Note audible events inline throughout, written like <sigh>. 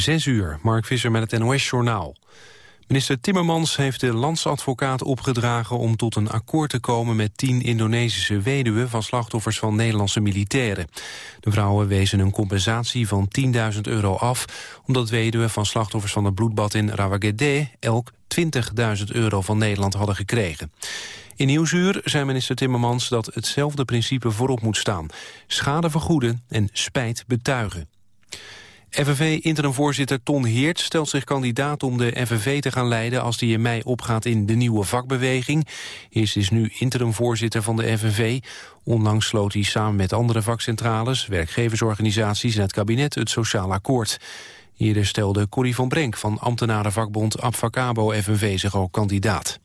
Zes uur, Mark Visser met het NOS-journaal. Minister Timmermans heeft de landsadvocaat opgedragen om tot een akkoord te komen met tien Indonesische weduwen van slachtoffers van Nederlandse militairen. De vrouwen wezen een compensatie van 10.000 euro af, omdat weduwen van slachtoffers van het bloedbad in Rawagede elk 20.000 euro van Nederland hadden gekregen. In Nieuwsuur zei minister Timmermans dat hetzelfde principe voorop moet staan. Schade vergoeden en spijt betuigen. FNV-interimvoorzitter Ton Heert stelt zich kandidaat om de FNV te gaan leiden als die in mei opgaat in de nieuwe vakbeweging. Heert is nu interimvoorzitter van de FNV. Onlangs sloot hij samen met andere vakcentrales, werkgeversorganisaties en het kabinet het sociaal akkoord. Hier stelde Corrie van Brenk van ambtenarenvakbond Abfacabo FNV zich ook kandidaat.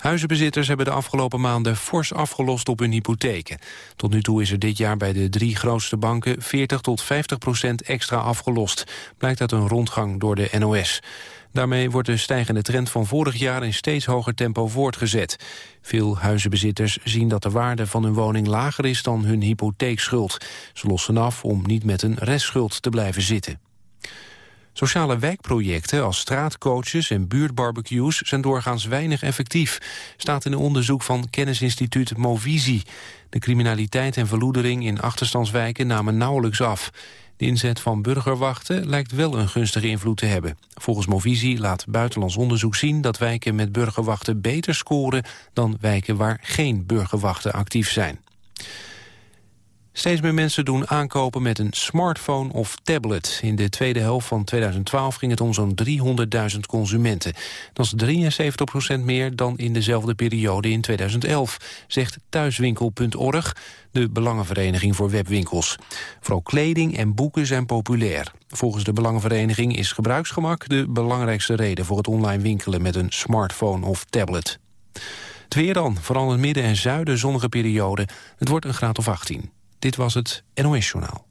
Huizenbezitters hebben de afgelopen maanden fors afgelost op hun hypotheken. Tot nu toe is er dit jaar bij de drie grootste banken 40 tot 50 procent extra afgelost. Blijkt uit een rondgang door de NOS. Daarmee wordt de stijgende trend van vorig jaar in steeds hoger tempo voortgezet. Veel huizenbezitters zien dat de waarde van hun woning lager is dan hun hypotheekschuld. Ze lossen af om niet met een restschuld te blijven zitten. Sociale wijkprojecten als straatcoaches en buurtbarbecues zijn doorgaans weinig effectief, staat in een onderzoek van kennisinstituut Movisie. De criminaliteit en verloedering in achterstandswijken namen nauwelijks af. De inzet van burgerwachten lijkt wel een gunstige invloed te hebben. Volgens Movisie laat buitenlands onderzoek zien dat wijken met burgerwachten beter scoren dan wijken waar geen burgerwachten actief zijn. Steeds meer mensen doen aankopen met een smartphone of tablet. In de tweede helft van 2012 ging het om zo'n 300.000 consumenten. Dat is 73% meer dan in dezelfde periode in 2011, zegt thuiswinkel.org, de Belangenvereniging voor Webwinkels. Vooral kleding en boeken zijn populair. Volgens de Belangenvereniging is gebruiksgemak de belangrijkste reden voor het online winkelen met een smartphone of tablet. Het weer dan, vooral in het midden en zuiden zonnige periode. Het wordt een graad of 18. Dit was het NOS-journaal.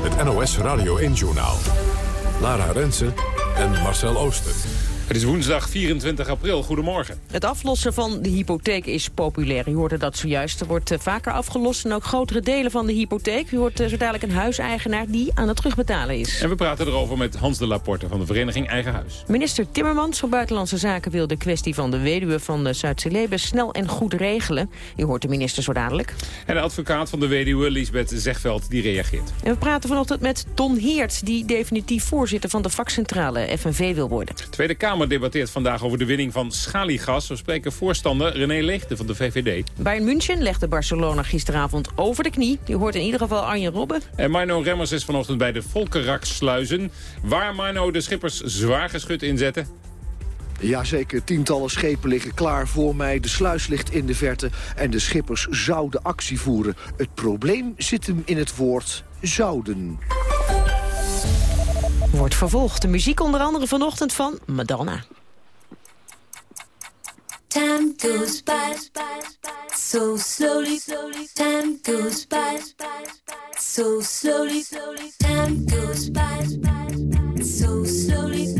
Het NOS Radio 1-journaal. Lara Rensen en Marcel Ooster. Het is woensdag 24 april. Goedemorgen. Het aflossen van de hypotheek is populair. U hoorde dat zojuist. Er wordt eh, vaker afgelost en ook grotere delen van de hypotheek. U hoort eh, zo dadelijk een huiseigenaar die aan het terugbetalen is. En we praten erover met Hans de Laporte van de vereniging Eigen Huis. Minister Timmermans van Buitenlandse Zaken wil de kwestie van de weduwe van de Zuid-Celebes snel en goed regelen. U hoort de minister zo dadelijk. En de advocaat van de weduwe, Lisbeth Zegveld, die reageert. En we praten vanochtend met Ton Heert, die definitief voorzitter van de vakcentrale FNV wil worden. Tweede Kamer debatteert vandaag over de winning van schaliegas. We spreken voorstander René Leegte van de VVD. Bayern München legde Barcelona gisteravond over de knie. Die hoort in ieder geval Arjen Robben. En Mino Remmers is vanochtend bij de Volkerak-sluizen. Waar Mino de schippers zwaar geschut inzetten. Jazeker, tientallen schepen liggen klaar voor mij. De sluis ligt in de verte en de schippers zouden actie voeren. Het probleem zit hem in het woord zouden. Wordt vervolgd. De muziek onder andere vanochtend van Madonna. Time goes by so slowly. Time goes by so slowly. Time goes by so slowly.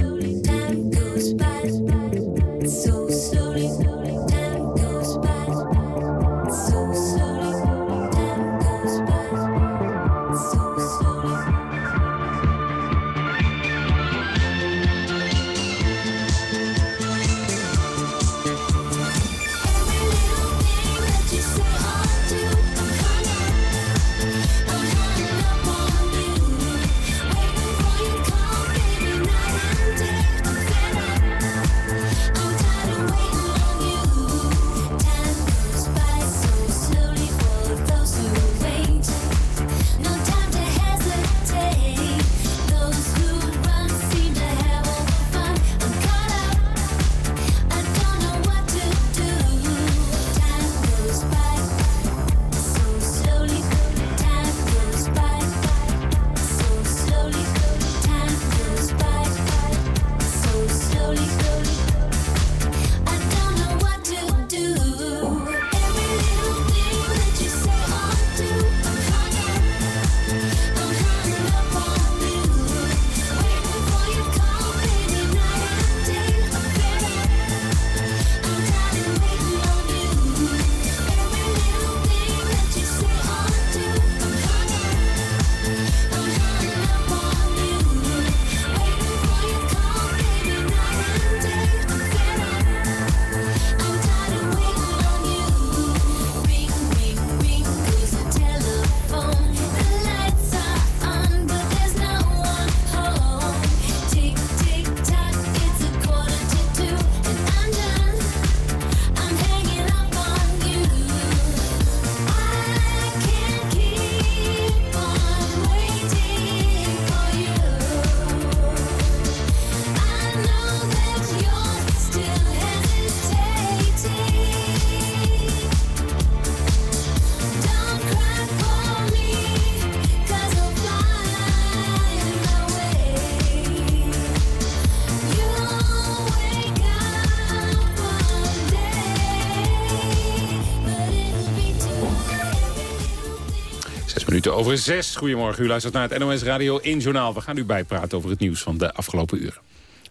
Minuten over zes. Goedemorgen, u luistert naar het NOS Radio 1 Journaal. We gaan u bijpraten over het nieuws van de afgelopen uren.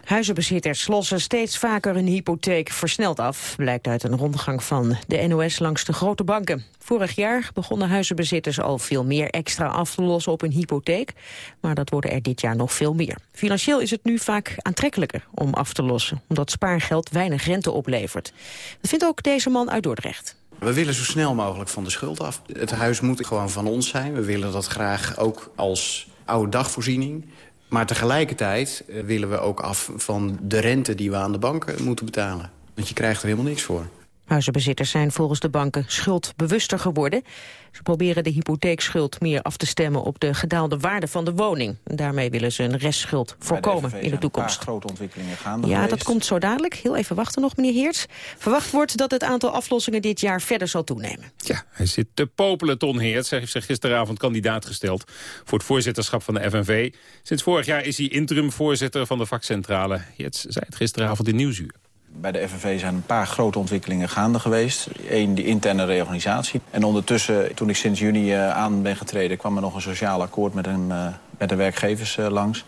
Huizenbezitters lossen steeds vaker hun hypotheek versneld af... blijkt uit een rondgang van de NOS langs de grote banken. Vorig jaar begonnen huizenbezitters al veel meer extra af te lossen op hun hypotheek. Maar dat worden er dit jaar nog veel meer. Financieel is het nu vaak aantrekkelijker om af te lossen... omdat spaargeld weinig rente oplevert. Dat vindt ook deze man uit Dordrecht. We willen zo snel mogelijk van de schuld af. Het huis moet gewoon van ons zijn. We willen dat graag ook als oude dagvoorziening. Maar tegelijkertijd eh, willen we ook af van de rente die we aan de banken moeten betalen. Want je krijgt er helemaal niks voor. Huizenbezitters zijn volgens de banken schuldbewuster geworden. Ze proberen de hypotheekschuld meer af te stemmen op de gedaalde waarde van de woning. En daarmee willen ze een restschuld voorkomen in de toekomst. grote ontwikkelingen gaande Ja, dat komt zo dadelijk. Heel even wachten nog, meneer Heerts. Verwacht wordt dat het aantal aflossingen dit jaar verder zal toenemen. Ja, hij zit te popelen, Ton Heerts. Hij heeft zich gisteravond kandidaat gesteld voor het voorzitterschap van de FNV. Sinds vorig jaar is hij interim-voorzitter van de vakcentrale. Heerts zei het gisteravond in Nieuwsuur. Bij de FNV zijn een paar grote ontwikkelingen gaande geweest. Eén, die interne reorganisatie. En ondertussen, toen ik sinds juni uh, aan ben getreden... kwam er nog een sociaal akkoord met, een, uh, met de werkgevers uh, langs.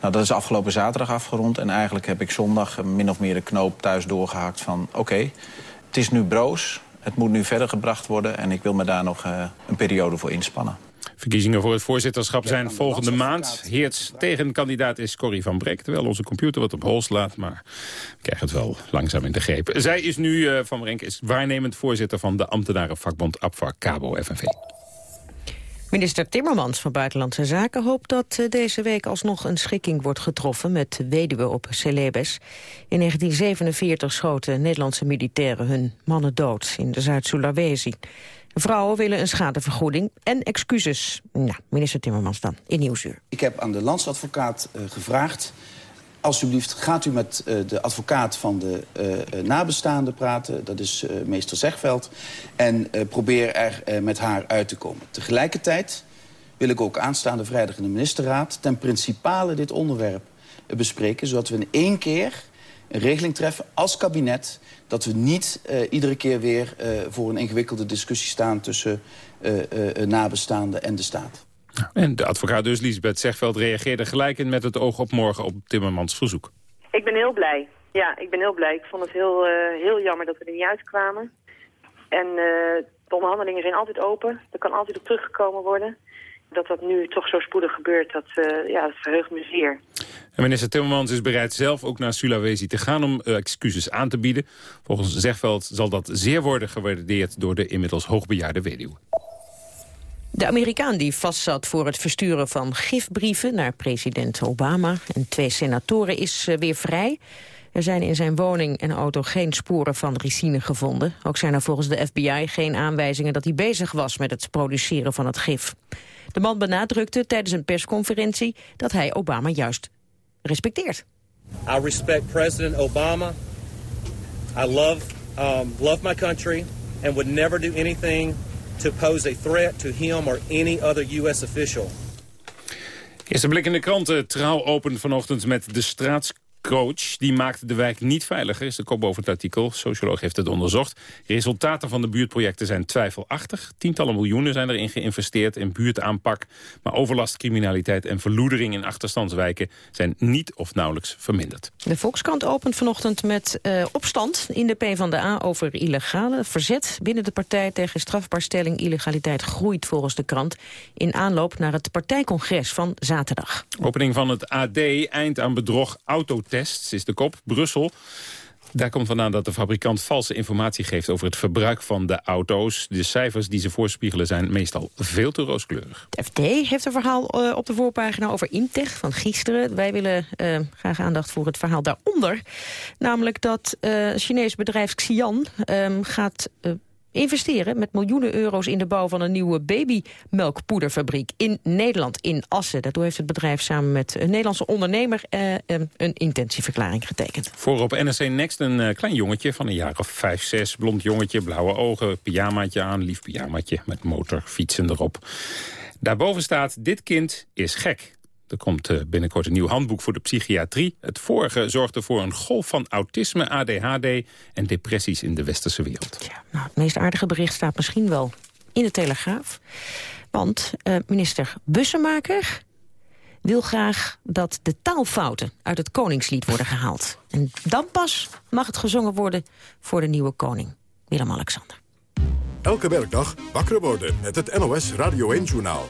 Nou, dat is afgelopen zaterdag afgerond. En eigenlijk heb ik zondag min of meer de knoop thuis doorgehakt van... oké, het is nu broos, het moet nu verder gebracht worden... en ik wil me daar nog een periode voor inspannen. Verkiezingen voor het voorzitterschap zijn volgende maand. Heerts tegenkandidaat is Corrie van Brek. Terwijl onze computer wat op hol slaat. Maar we krijgen het wel langzaam in de greep. Zij is nu, uh, Van Brek, is waarnemend voorzitter van de ambtenarenvakbond APVA Cabo FNV. Minister Timmermans van Buitenlandse Zaken hoopt dat uh, deze week alsnog een schikking wordt getroffen met weduwe op Celebes. In 1947 schoten Nederlandse militairen hun mannen dood in de Zuid-Sulawesi. Vrouwen willen een schadevergoeding en excuses. Nou, minister Timmermans dan, in Nieuwsuur. Ik heb aan de landsadvocaat uh, gevraagd... alsjeblieft, gaat u met uh, de advocaat van de uh, nabestaanden praten... dat is meester Zegveld... en probeer er met haar uit te komen. Tegelijkertijd wil ik ook aanstaande vrijdag in de ministerraad... ten principale dit onderwerp bespreken... zodat we in één keer een regeling treffen als kabinet dat we niet uh, iedere keer weer uh, voor een ingewikkelde discussie staan... tussen uh, nabestaanden en de staat. En de advocaat dus, Lisbeth Zegveld, reageerde gelijk in met het oog op morgen op Timmermans verzoek. Ik ben heel blij. Ja, ik ben heel blij. Ik vond het heel, heel jammer dat we er niet uitkwamen. En de onderhandelingen zijn altijd open. Er kan altijd op teruggekomen worden dat dat nu toch zo spoedig gebeurt, dat, uh, ja, dat verheugt me zeer. En minister Timmermans is bereid zelf ook naar Sulawesi te gaan om uh, excuses aan te bieden. Volgens Zegveld zal dat zeer worden gewaardeerd door de inmiddels hoogbejaarde weduwe. De Amerikaan die vastzat voor het versturen van gifbrieven naar president Obama en twee senatoren is uh, weer vrij. Er zijn in zijn woning en auto geen sporen van ricine gevonden. Ook zijn er volgens de FBI geen aanwijzingen dat hij bezig was met het produceren van het gif. De man benadrukte tijdens een persconferentie dat hij Obama juist respecteert. I respect President Obama. I love, um, love my country and would never do anything to pose a threat to him or any other U.S. official. Eerste blik in de kranten. Trouw opent vanochtend met de coach die maakt de wijk niet veiliger, is de kop boven het artikel. Socioloog heeft het onderzocht. Resultaten van de buurtprojecten zijn twijfelachtig. Tientallen miljoenen zijn erin geïnvesteerd in buurtaanpak. Maar overlast, criminaliteit en verloedering in achterstandswijken zijn niet of nauwelijks verminderd. De Volkskrant opent vanochtend met uh, opstand in de PvdA over illegale verzet binnen de partij tegen strafbaarstelling illegaliteit groeit volgens de krant in aanloop naar het partijcongres van zaterdag. Opening van het AD eind aan bedrog auto tests is de kop. Brussel. Daar komt vandaan dat de fabrikant valse informatie geeft over het verbruik van de auto's. De cijfers die ze voorspiegelen zijn meestal veel te rooskleurig. De FD heeft een verhaal uh, op de voorpagina over Imtech van gisteren. Wij willen uh, graag aandacht voor het verhaal daaronder. Namelijk dat uh, Chinees bedrijf Xi'an um, gaat investeren met miljoenen euro's in de bouw van een nieuwe babymelkpoederfabriek in Nederland, in Assen. Daardoor heeft het bedrijf samen met een Nederlandse ondernemer eh, een intentieverklaring getekend. Voor op NRC Next een uh, klein jongetje van een jaar of vijf, zes, blond jongetje, blauwe ogen, pyjamaatje aan, lief pyjamaatje met motorfietsen erop. Daarboven staat, dit kind is gek. Er komt eh, binnenkort een nieuw handboek voor de psychiatrie. Het vorige zorgde voor een golf van autisme, ADHD en depressies in de westerse wereld. Ja, nou, het meest aardige bericht staat misschien wel in de Telegraaf. Want uh, minister Bussemaker wil graag dat de taalfouten uit het koningslied worden gehaald. En dan pas mag het gezongen worden voor de nieuwe koning, Willem-Alexander. Elke werkdag wakker worden met het NOS Radio 1-journaal.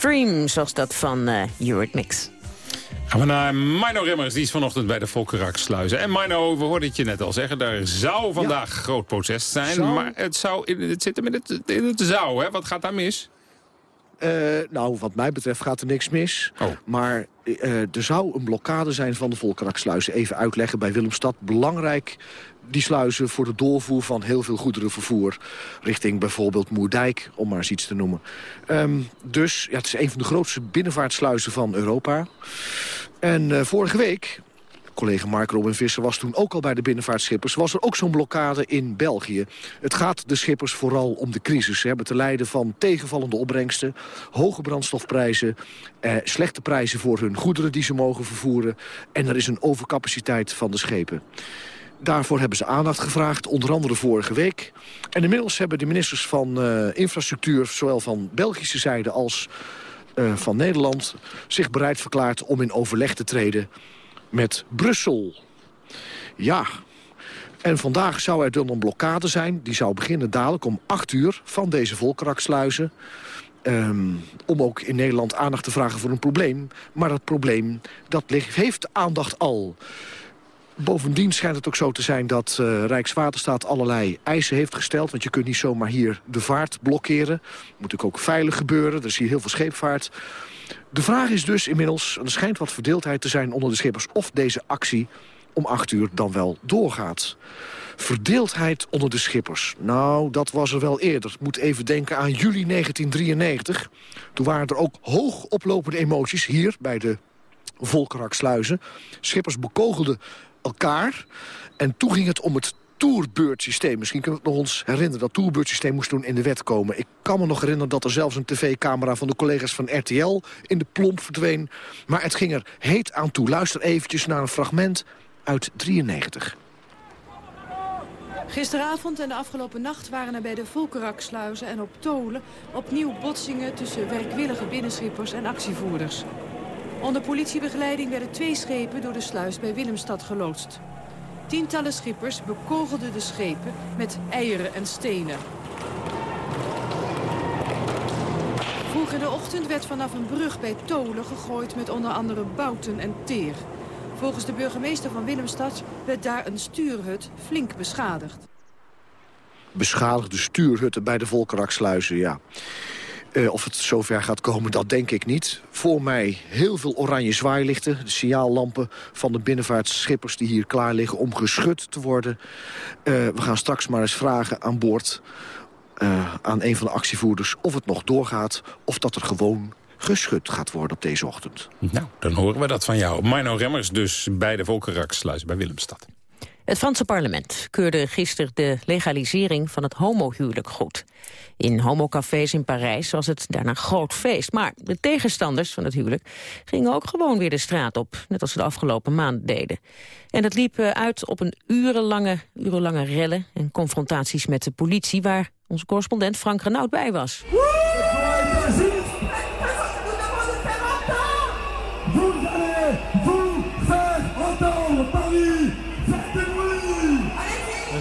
Dream, zoals dat van uh, Eurythmics. Gaan we naar Mino Remmers, die is vanochtend bij de Volkerak sluizen. En Mino, we hoorden het je net al zeggen, daar zou vandaag groot proces zijn. Maar het, zou in, het zit hem in het, in het zou, hè? Wat gaat daar mis? Uh, nou, wat mij betreft gaat er niks mis. Oh. Maar uh, er zou een blokkade zijn van de Volkerak-sluizen. Even uitleggen bij Willemstad. Belangrijk die sluizen voor de doorvoer van heel veel goederenvervoer... richting bijvoorbeeld Moerdijk, om maar eens iets te noemen. Um, dus ja, het is een van de grootste binnenvaartsluizen van Europa. En uh, vorige week collega Mark Robin Visser was toen ook al bij de binnenvaartschippers... was er ook zo'n blokkade in België. Het gaat de schippers vooral om de crisis. Ze hebben te lijden van tegenvallende opbrengsten... hoge brandstofprijzen, eh, slechte prijzen voor hun goederen die ze mogen vervoeren... en er is een overcapaciteit van de schepen. Daarvoor hebben ze aandacht gevraagd, onder andere vorige week. En inmiddels hebben de ministers van uh, infrastructuur... zowel van Belgische zijde als uh, van Nederland... zich bereid verklaard om in overleg te treden met Brussel. Ja, en vandaag zou er dan een blokkade zijn. Die zou beginnen dadelijk om 8 uur van deze volkeraksluizen. Um, om ook in Nederland aandacht te vragen voor een probleem. Maar dat probleem, dat heeft aandacht al. Bovendien schijnt het ook zo te zijn dat uh, Rijkswaterstaat allerlei eisen heeft gesteld. Want je kunt niet zomaar hier de vaart blokkeren. Moet ook, ook veilig gebeuren. Er is hier heel veel scheepvaart. De vraag is dus inmiddels, er schijnt wat verdeeldheid te zijn onder de schippers... of deze actie om acht uur dan wel doorgaat. Verdeeldheid onder de schippers. Nou, dat was er wel eerder. Moet even denken aan juli 1993. Toen waren er ook hoog oplopende emoties hier bij de Volkeraksluizen. Schippers bekogelden elkaar. En toen ging het om het tourbeurtsysteem. Misschien kunnen we het nog ons herinneren. Dat tourbeurtsysteem moest toen in de wet komen. Ik kan me nog herinneren dat er zelfs een tv-camera van de collega's van RTL in de plomp verdween. Maar het ging er heet aan toe. Luister eventjes naar een fragment uit 93. Gisteravond en de afgelopen nacht waren er bij de Volkeraksluizen en op Tolen opnieuw botsingen tussen werkwillige binnenschippers en actievoerders. Onder politiebegeleiding werden twee schepen door de sluis bij Willemstad geloodst. Tientallen schippers bekogelden de schepen met eieren en stenen. Vroeg in de ochtend werd vanaf een brug bij Tolen gegooid met onder andere bouten en teer. Volgens de burgemeester van Willemstad werd daar een stuurhut flink beschadigd. Beschadigde stuurhutten bij de Volkeraksluizen, ja. Uh, of het zover gaat komen, dat denk ik niet. Voor mij heel veel oranje zwaailichten. De signaallampen van de binnenvaartschippers die hier klaar liggen om geschud te worden. Uh, we gaan straks maar eens vragen aan boord... Uh, aan een van de actievoerders of het nog doorgaat... of dat er gewoon geschud gaat worden op deze ochtend. Nou, dan horen we dat van jou. Mino Remmers dus bij de Volkeraksluis bij Willemstad. Het Franse parlement keurde gisteren de legalisering van het homohuwelijk goed. In homocafés in Parijs was het daarna groot feest. Maar de tegenstanders van het huwelijk gingen ook gewoon weer de straat op. Net als ze de afgelopen maanden deden. En dat liep eh, uit op een urenlange, urenlange rellen en confrontaties met de politie... waar onze correspondent Frank Renaud bij was.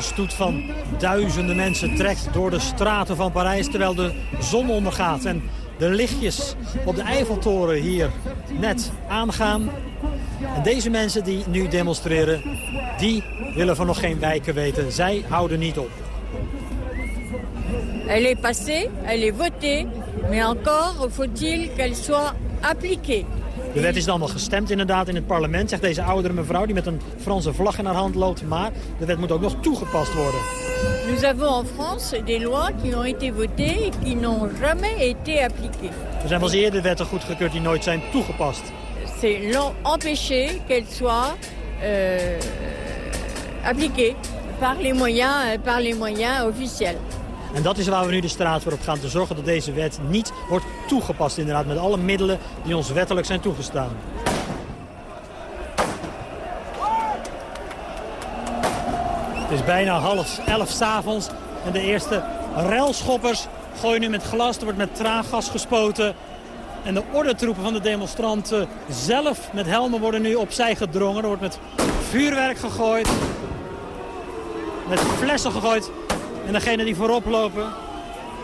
Stoet van duizenden mensen trekt door de straten van Parijs... terwijl de zon ondergaat en de lichtjes op de Eiffeltoren hier net aangaan. En deze mensen die nu demonstreren, die willen van nog geen wijken weten. Zij houden niet op. Elle est passée, elle est votée, mais encore faut-il qu'elle soit appliquée. De wet is allemaal gestemd inderdaad in het parlement, zegt deze oudere mevrouw die met een Franse vlag in haar hand loopt. Maar de wet moet ook nog toegepast worden. Nous avons en France des lois qui ont été votées et qui n'ont jamais été appliquées. Er zijn wel eens eerder wetten goedgekeurd die nooit zijn toegepast. C'est empêcher qu'elles soient euh, appliquées par les moyens, par les moyens officiels. En dat is waar we nu de straat voor op gaan. Te zorgen dat deze wet niet wordt toegepast inderdaad. Met alle middelen die ons wettelijk zijn toegestaan. Het is bijna half elf s'avonds. En de eerste relschoppers gooien nu met glas. Er wordt met traangas gespoten. En de ordentroepen van de demonstranten zelf met helmen worden nu opzij gedrongen. Er wordt met vuurwerk gegooid. Met flessen gegooid. En degenen die voorop lopen,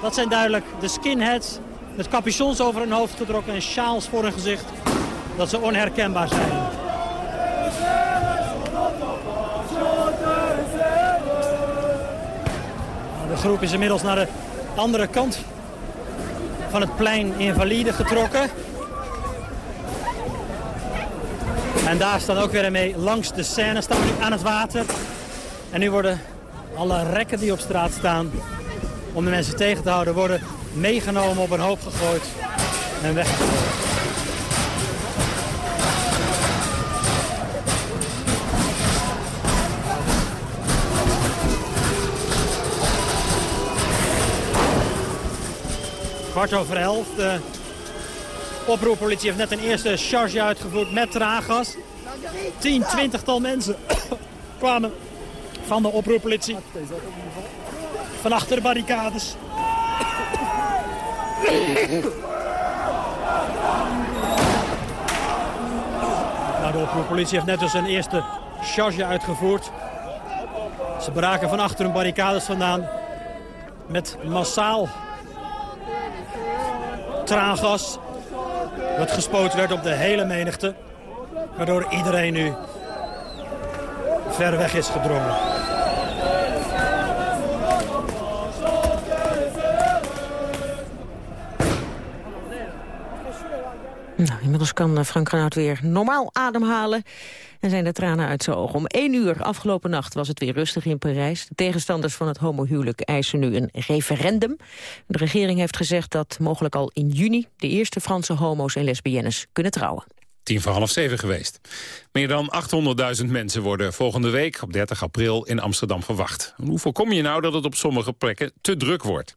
dat zijn duidelijk de skinheads... met capuchons over hun hoofd getrokken en sjaals voor hun gezicht. Dat ze onherkenbaar zijn. Nou, de groep is inmiddels naar de andere kant van het plein Invalide getrokken. En daar staan ook weer mee langs de scène, staan nu aan het water. En nu worden alle rekken die op straat staan om de mensen tegen te houden... worden meegenomen op een hoop gegooid en weggegooid. Kwart over elf. De oproerpolitie heeft net een eerste charge uitgevoerd met traaggas. 10, 20 tal mensen <coughs> kwamen van de oproerpolitie. Van achter de barricades. Nou, de oproerpolitie heeft net dus een eerste charge uitgevoerd. Ze braken van achter hun barricades vandaan met massaal traangas. Dat gespoten werd op de hele menigte. Waardoor iedereen nu ver weg is gedrongen. Nou, inmiddels kan eh, Frank Renaud weer normaal ademhalen en zijn de tranen uit zijn ogen. Om één uur afgelopen nacht was het weer rustig in Parijs. De tegenstanders van het homohuwelijk eisen nu een referendum. De regering heeft gezegd dat mogelijk al in juni... de eerste Franse homo's en lesbiennes kunnen trouwen. Tien voor half zeven geweest. Meer dan 800.000 mensen worden volgende week op 30 april in Amsterdam verwacht. hoe voorkom je nou dat het op sommige plekken te druk wordt?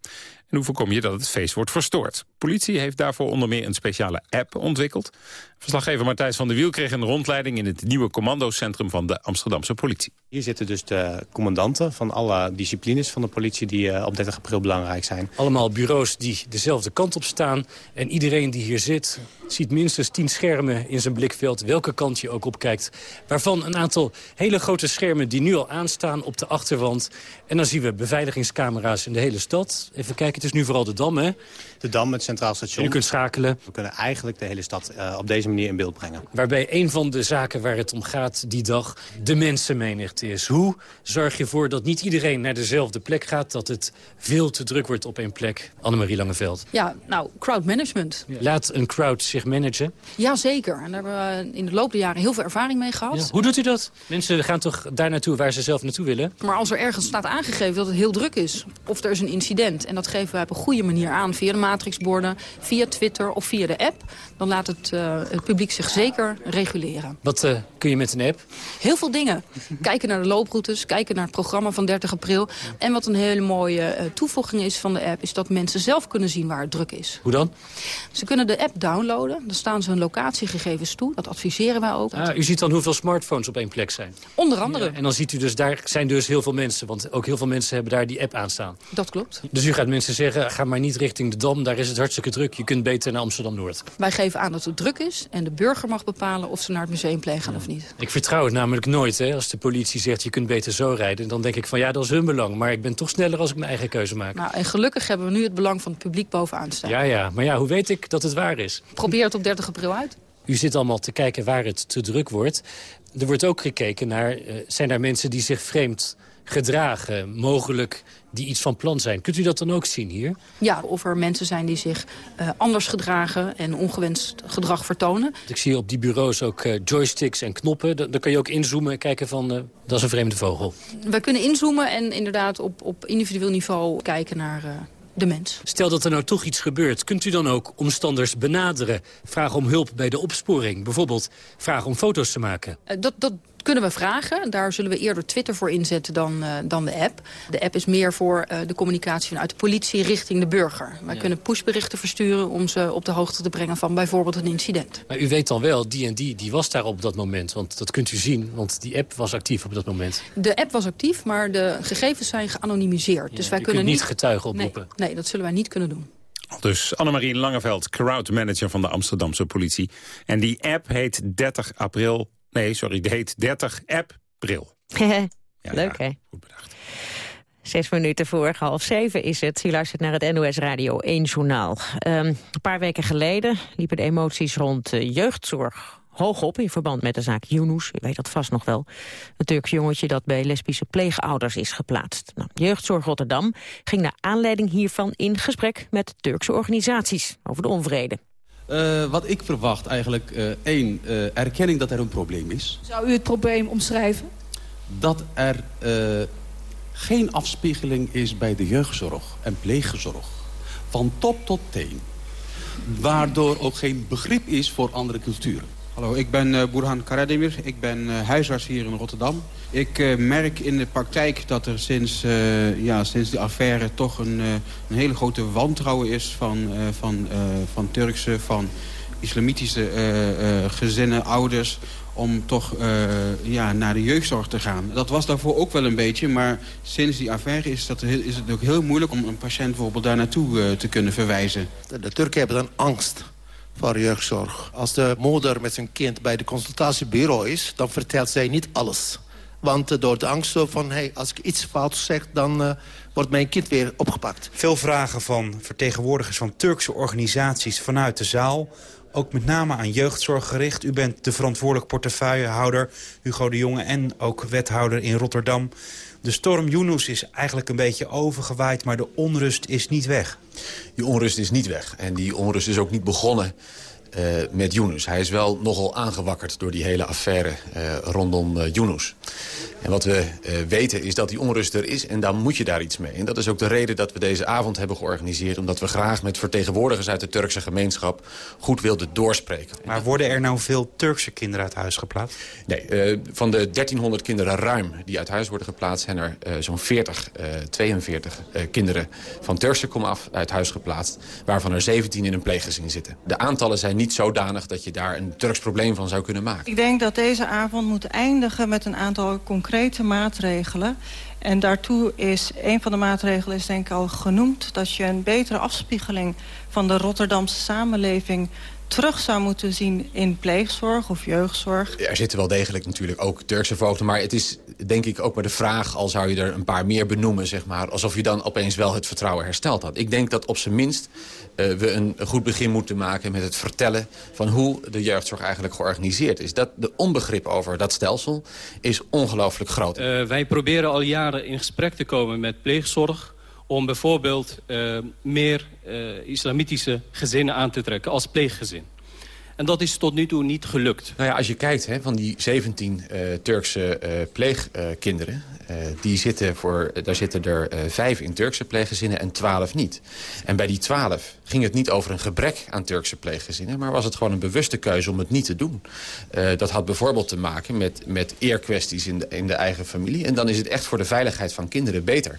En hoe voorkom je dat het feest wordt verstoord? Politie heeft daarvoor onder meer een speciale app ontwikkeld. Verslaggever Martijs van der Wiel kreeg een rondleiding... in het nieuwe commandocentrum van de Amsterdamse politie. Hier zitten dus de commandanten van alle disciplines van de politie... die uh, op 30 april belangrijk zijn. Allemaal bureaus die dezelfde kant op staan. En iedereen die hier zit ziet minstens tien schermen in zijn blikveld... welke kant je ook op kijkt. Waarvan een aantal hele grote schermen die nu al aanstaan op de achterwand. En dan zien we beveiligingscamera's in de hele stad. Even kijken, het is nu vooral de Dam, hè? De Dam, het Centraal Station. En u kunt schakelen. We kunnen eigenlijk de hele stad uh, op deze manier in beeld brengen. Waarbij een van de zaken waar het om gaat die dag de mensenmenigte is. Hoe zorg je ervoor dat niet iedereen naar dezelfde plek gaat... dat het veel te druk wordt op één plek? Annemarie Langeveld. Ja, nou, crowd management. Laat een crowd zich managen? Jazeker. En daar hebben we in de loop der jaren heel veel ervaring mee gehad. Ja. Hoe doet u dat? Mensen gaan toch daar naartoe waar ze zelf naartoe willen? Maar als er ergens staat aangegeven dat het heel druk is... of er is een incident, en dat geven wij op een goede manier aan... via de matrixborden, via Twitter of via de app... dan laat het, uh, het publiek zich zeker reguleren. Wat uh, kun je met een app? Heel veel dingen. kijken naar de looproutes, kijken naar het programma van 30 april. En wat een hele mooie uh, toevoeging is van de app... is dat mensen zelf kunnen zien waar het druk is. Hoe dan? Ze kunnen de app downloaden. Dan staan ze hun locatiegegevens toe. Dat adviseren wij ook. Ah, u ziet dan hoeveel smartphones op één plek zijn? Onder andere. Ja, en dan ziet u dus, daar zijn dus heel veel mensen. Want ook heel veel mensen hebben daar die app aan staan. Dat klopt. Dus u gaat mensen zeggen, ga maar niet richting de Dam. Daar is het hartstikke druk. Je kunt beter naar Amsterdam-Noord. Wij geven aan dat het druk is. En de burger mag bepalen of ze naar het museumplein gaan ja. of niet. Ik vertrouw het namelijk nooit. Hè. Als de politie zegt, je kunt beter zo rijden. Dan denk ik van, ja, dat is hun belang. Maar ik ben toch sneller als ik mijn eigen keuze maak. Nou, en gelukkig hebben we nu het belang van het publiek bovenaan staan. Ja, ja. Maar ja, hoe weet ik dat het waar is? Probeer het op 30 april uit. U zit allemaal te kijken waar het te druk wordt. Er wordt ook gekeken naar, uh, zijn er mensen die zich vreemd gedragen, mogelijk die iets van plan zijn. Kunt u dat dan ook zien hier? Ja, of er mensen zijn die zich uh, anders gedragen en ongewenst gedrag vertonen. Ik zie op die bureaus ook uh, joysticks en knoppen. Dan kan je ook inzoomen en kijken van, uh, dat is een vreemde vogel. Wij kunnen inzoomen en inderdaad op, op individueel niveau kijken naar de mens. Stel dat er nou toch iets gebeurt, kunt u dan ook omstanders benaderen? Vragen om hulp bij de opsporing? Bijvoorbeeld vragen om foto's te maken? Dat, dat kunnen we vragen. Daar zullen we eerder Twitter voor inzetten dan, uh, dan de app. De app is meer voor uh, de communicatie vanuit de politie richting de burger. Wij ja. kunnen pushberichten versturen om ze op de hoogte te brengen van bijvoorbeeld een incident. Maar u weet dan wel, die en die, die was daar op dat moment. Want dat kunt u zien, want die app was actief op dat moment. De app was actief, maar de gegevens zijn geanonimiseerd. Ja, dus wij u kunnen kunt niet getuigen oproepen. Nee, nee, dat zullen wij niet kunnen doen. Dus Annemarie Langeveld, crowdmanager van de Amsterdamse politie. En die app heet 30 april... Nee, sorry, die heet 30 app Bril. <laughs> ja, Leuk, hè? Goed bedacht. Zes minuten voor half zeven is het. U luistert naar het NOS Radio 1 Journaal. Um, een paar weken geleden liepen de emoties rond uh, jeugdzorg hoog op... in verband met de zaak Yunus, u weet dat vast nog wel. Het Turks jongetje dat bij lesbische pleegouders is geplaatst. Nou, Jeugdzorg Rotterdam ging naar aanleiding hiervan in gesprek... met Turkse organisaties over de onvrede. Uh, wat ik verwacht eigenlijk, uh, één, uh, erkenning dat er een probleem is. Zou u het probleem omschrijven? Dat er geen afspiegeling is bij de jeugdzorg en pleegzorg. Van top tot teen. Waardoor ook geen begrip is voor andere culturen. Hallo, ik ben uh, Burhan Karademir. Ik ben uh, huisarts hier in Rotterdam. Ik uh, merk in de praktijk dat er sinds, ja, sinds die affaire toch een, een hele grote wantrouwen is van, van, van Turkse, van islamitische gezinnen, ouders om toch ja, naar de jeugdzorg te gaan. Dat was daarvoor ook wel een beetje, maar sinds die affaire is, dat, is het ook heel moeilijk om een patiënt bijvoorbeeld daar naartoe te kunnen verwijzen. De, de Turken hebben dan angst voor jeugdzorg. Als de moeder met zijn kind bij de consultatiebureau is... dan vertelt zij niet alles. Want door de angst van, hey, als ik iets fout zeg... dan uh, wordt mijn kind weer opgepakt. Veel vragen van vertegenwoordigers van Turkse organisaties vanuit de zaal. Ook met name aan jeugdzorg gericht. U bent de verantwoordelijk portefeuillehouder, Hugo de Jonge... en ook wethouder in Rotterdam. De storm Yunus is eigenlijk een beetje overgewaaid... maar de onrust is niet weg. Die onrust is niet weg. En die onrust is ook niet begonnen uh, met Yunus. Hij is wel nogal aangewakkerd door die hele affaire uh, rondom uh, Yunus. En wat we weten is dat die onrust er is en dan moet je daar iets mee. En dat is ook de reden dat we deze avond hebben georganiseerd. Omdat we graag met vertegenwoordigers uit de Turkse gemeenschap goed wilden doorspreken. Maar worden er nou veel Turkse kinderen uit huis geplaatst? Nee, van de 1300 kinderen ruim die uit huis worden geplaatst... zijn er zo'n 40, 42 kinderen van Turkse komaf uit huis geplaatst. Waarvan er 17 in een pleeggezin zitten. De aantallen zijn niet zodanig dat je daar een Turks probleem van zou kunnen maken. Ik denk dat deze avond moet eindigen met een aantal concrete maatregelen. En daartoe is een van de maatregelen is denk ik al genoemd... dat je een betere afspiegeling van de Rotterdamse samenleving terug zou moeten zien in pleegzorg of jeugdzorg. Er zitten wel degelijk natuurlijk ook Turkse voogden... maar het is denk ik ook maar de vraag, al zou je er een paar meer benoemen... Zeg maar, alsof je dan opeens wel het vertrouwen hersteld had. Ik denk dat op zijn minst uh, we een goed begin moeten maken... met het vertellen van hoe de jeugdzorg eigenlijk georganiseerd is. Dat, de onbegrip over dat stelsel is ongelooflijk groot. Uh, wij proberen al jaren in gesprek te komen met pleegzorg om bijvoorbeeld uh, meer uh, islamitische gezinnen aan te trekken als pleeggezin. En dat is tot nu toe niet gelukt. Nou ja, als je kijkt hè, van die 17 uh, Turkse pleegkinderen... die zitten voor, daar zitten er vijf in Turkse pleeggezinnen en 12 niet. En bij die 12 ging het niet over een gebrek aan Turkse pleeggezinnen... maar was het gewoon een bewuste keuze om het niet te doen. dat had bijvoorbeeld te maken met, met eerkwesties in de, in de eigen familie. En dan is het echt voor de veiligheid van kinderen beter...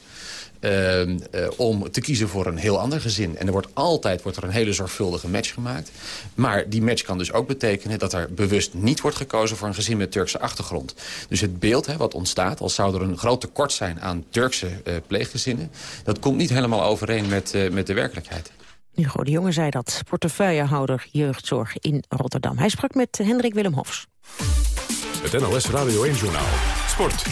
Uh, uh, om te kiezen voor een heel ander gezin. En er wordt altijd wordt er een hele zorgvuldige match gemaakt. Maar die match kan dus ook betekenen dat er bewust niet wordt gekozen... voor een gezin met Turkse achtergrond. Dus het beeld hè, wat ontstaat, als zou er een groot tekort zijn... aan Turkse uh, pleeggezinnen... dat komt niet helemaal overeen met, met de werkelijkheid. Hugo de Jonge zei dat, portefeuillehouder jeugdzorg in Rotterdam. Hij sprak met Hendrik Willem Hofs. Het NLS Radio 1-journaal. Sport.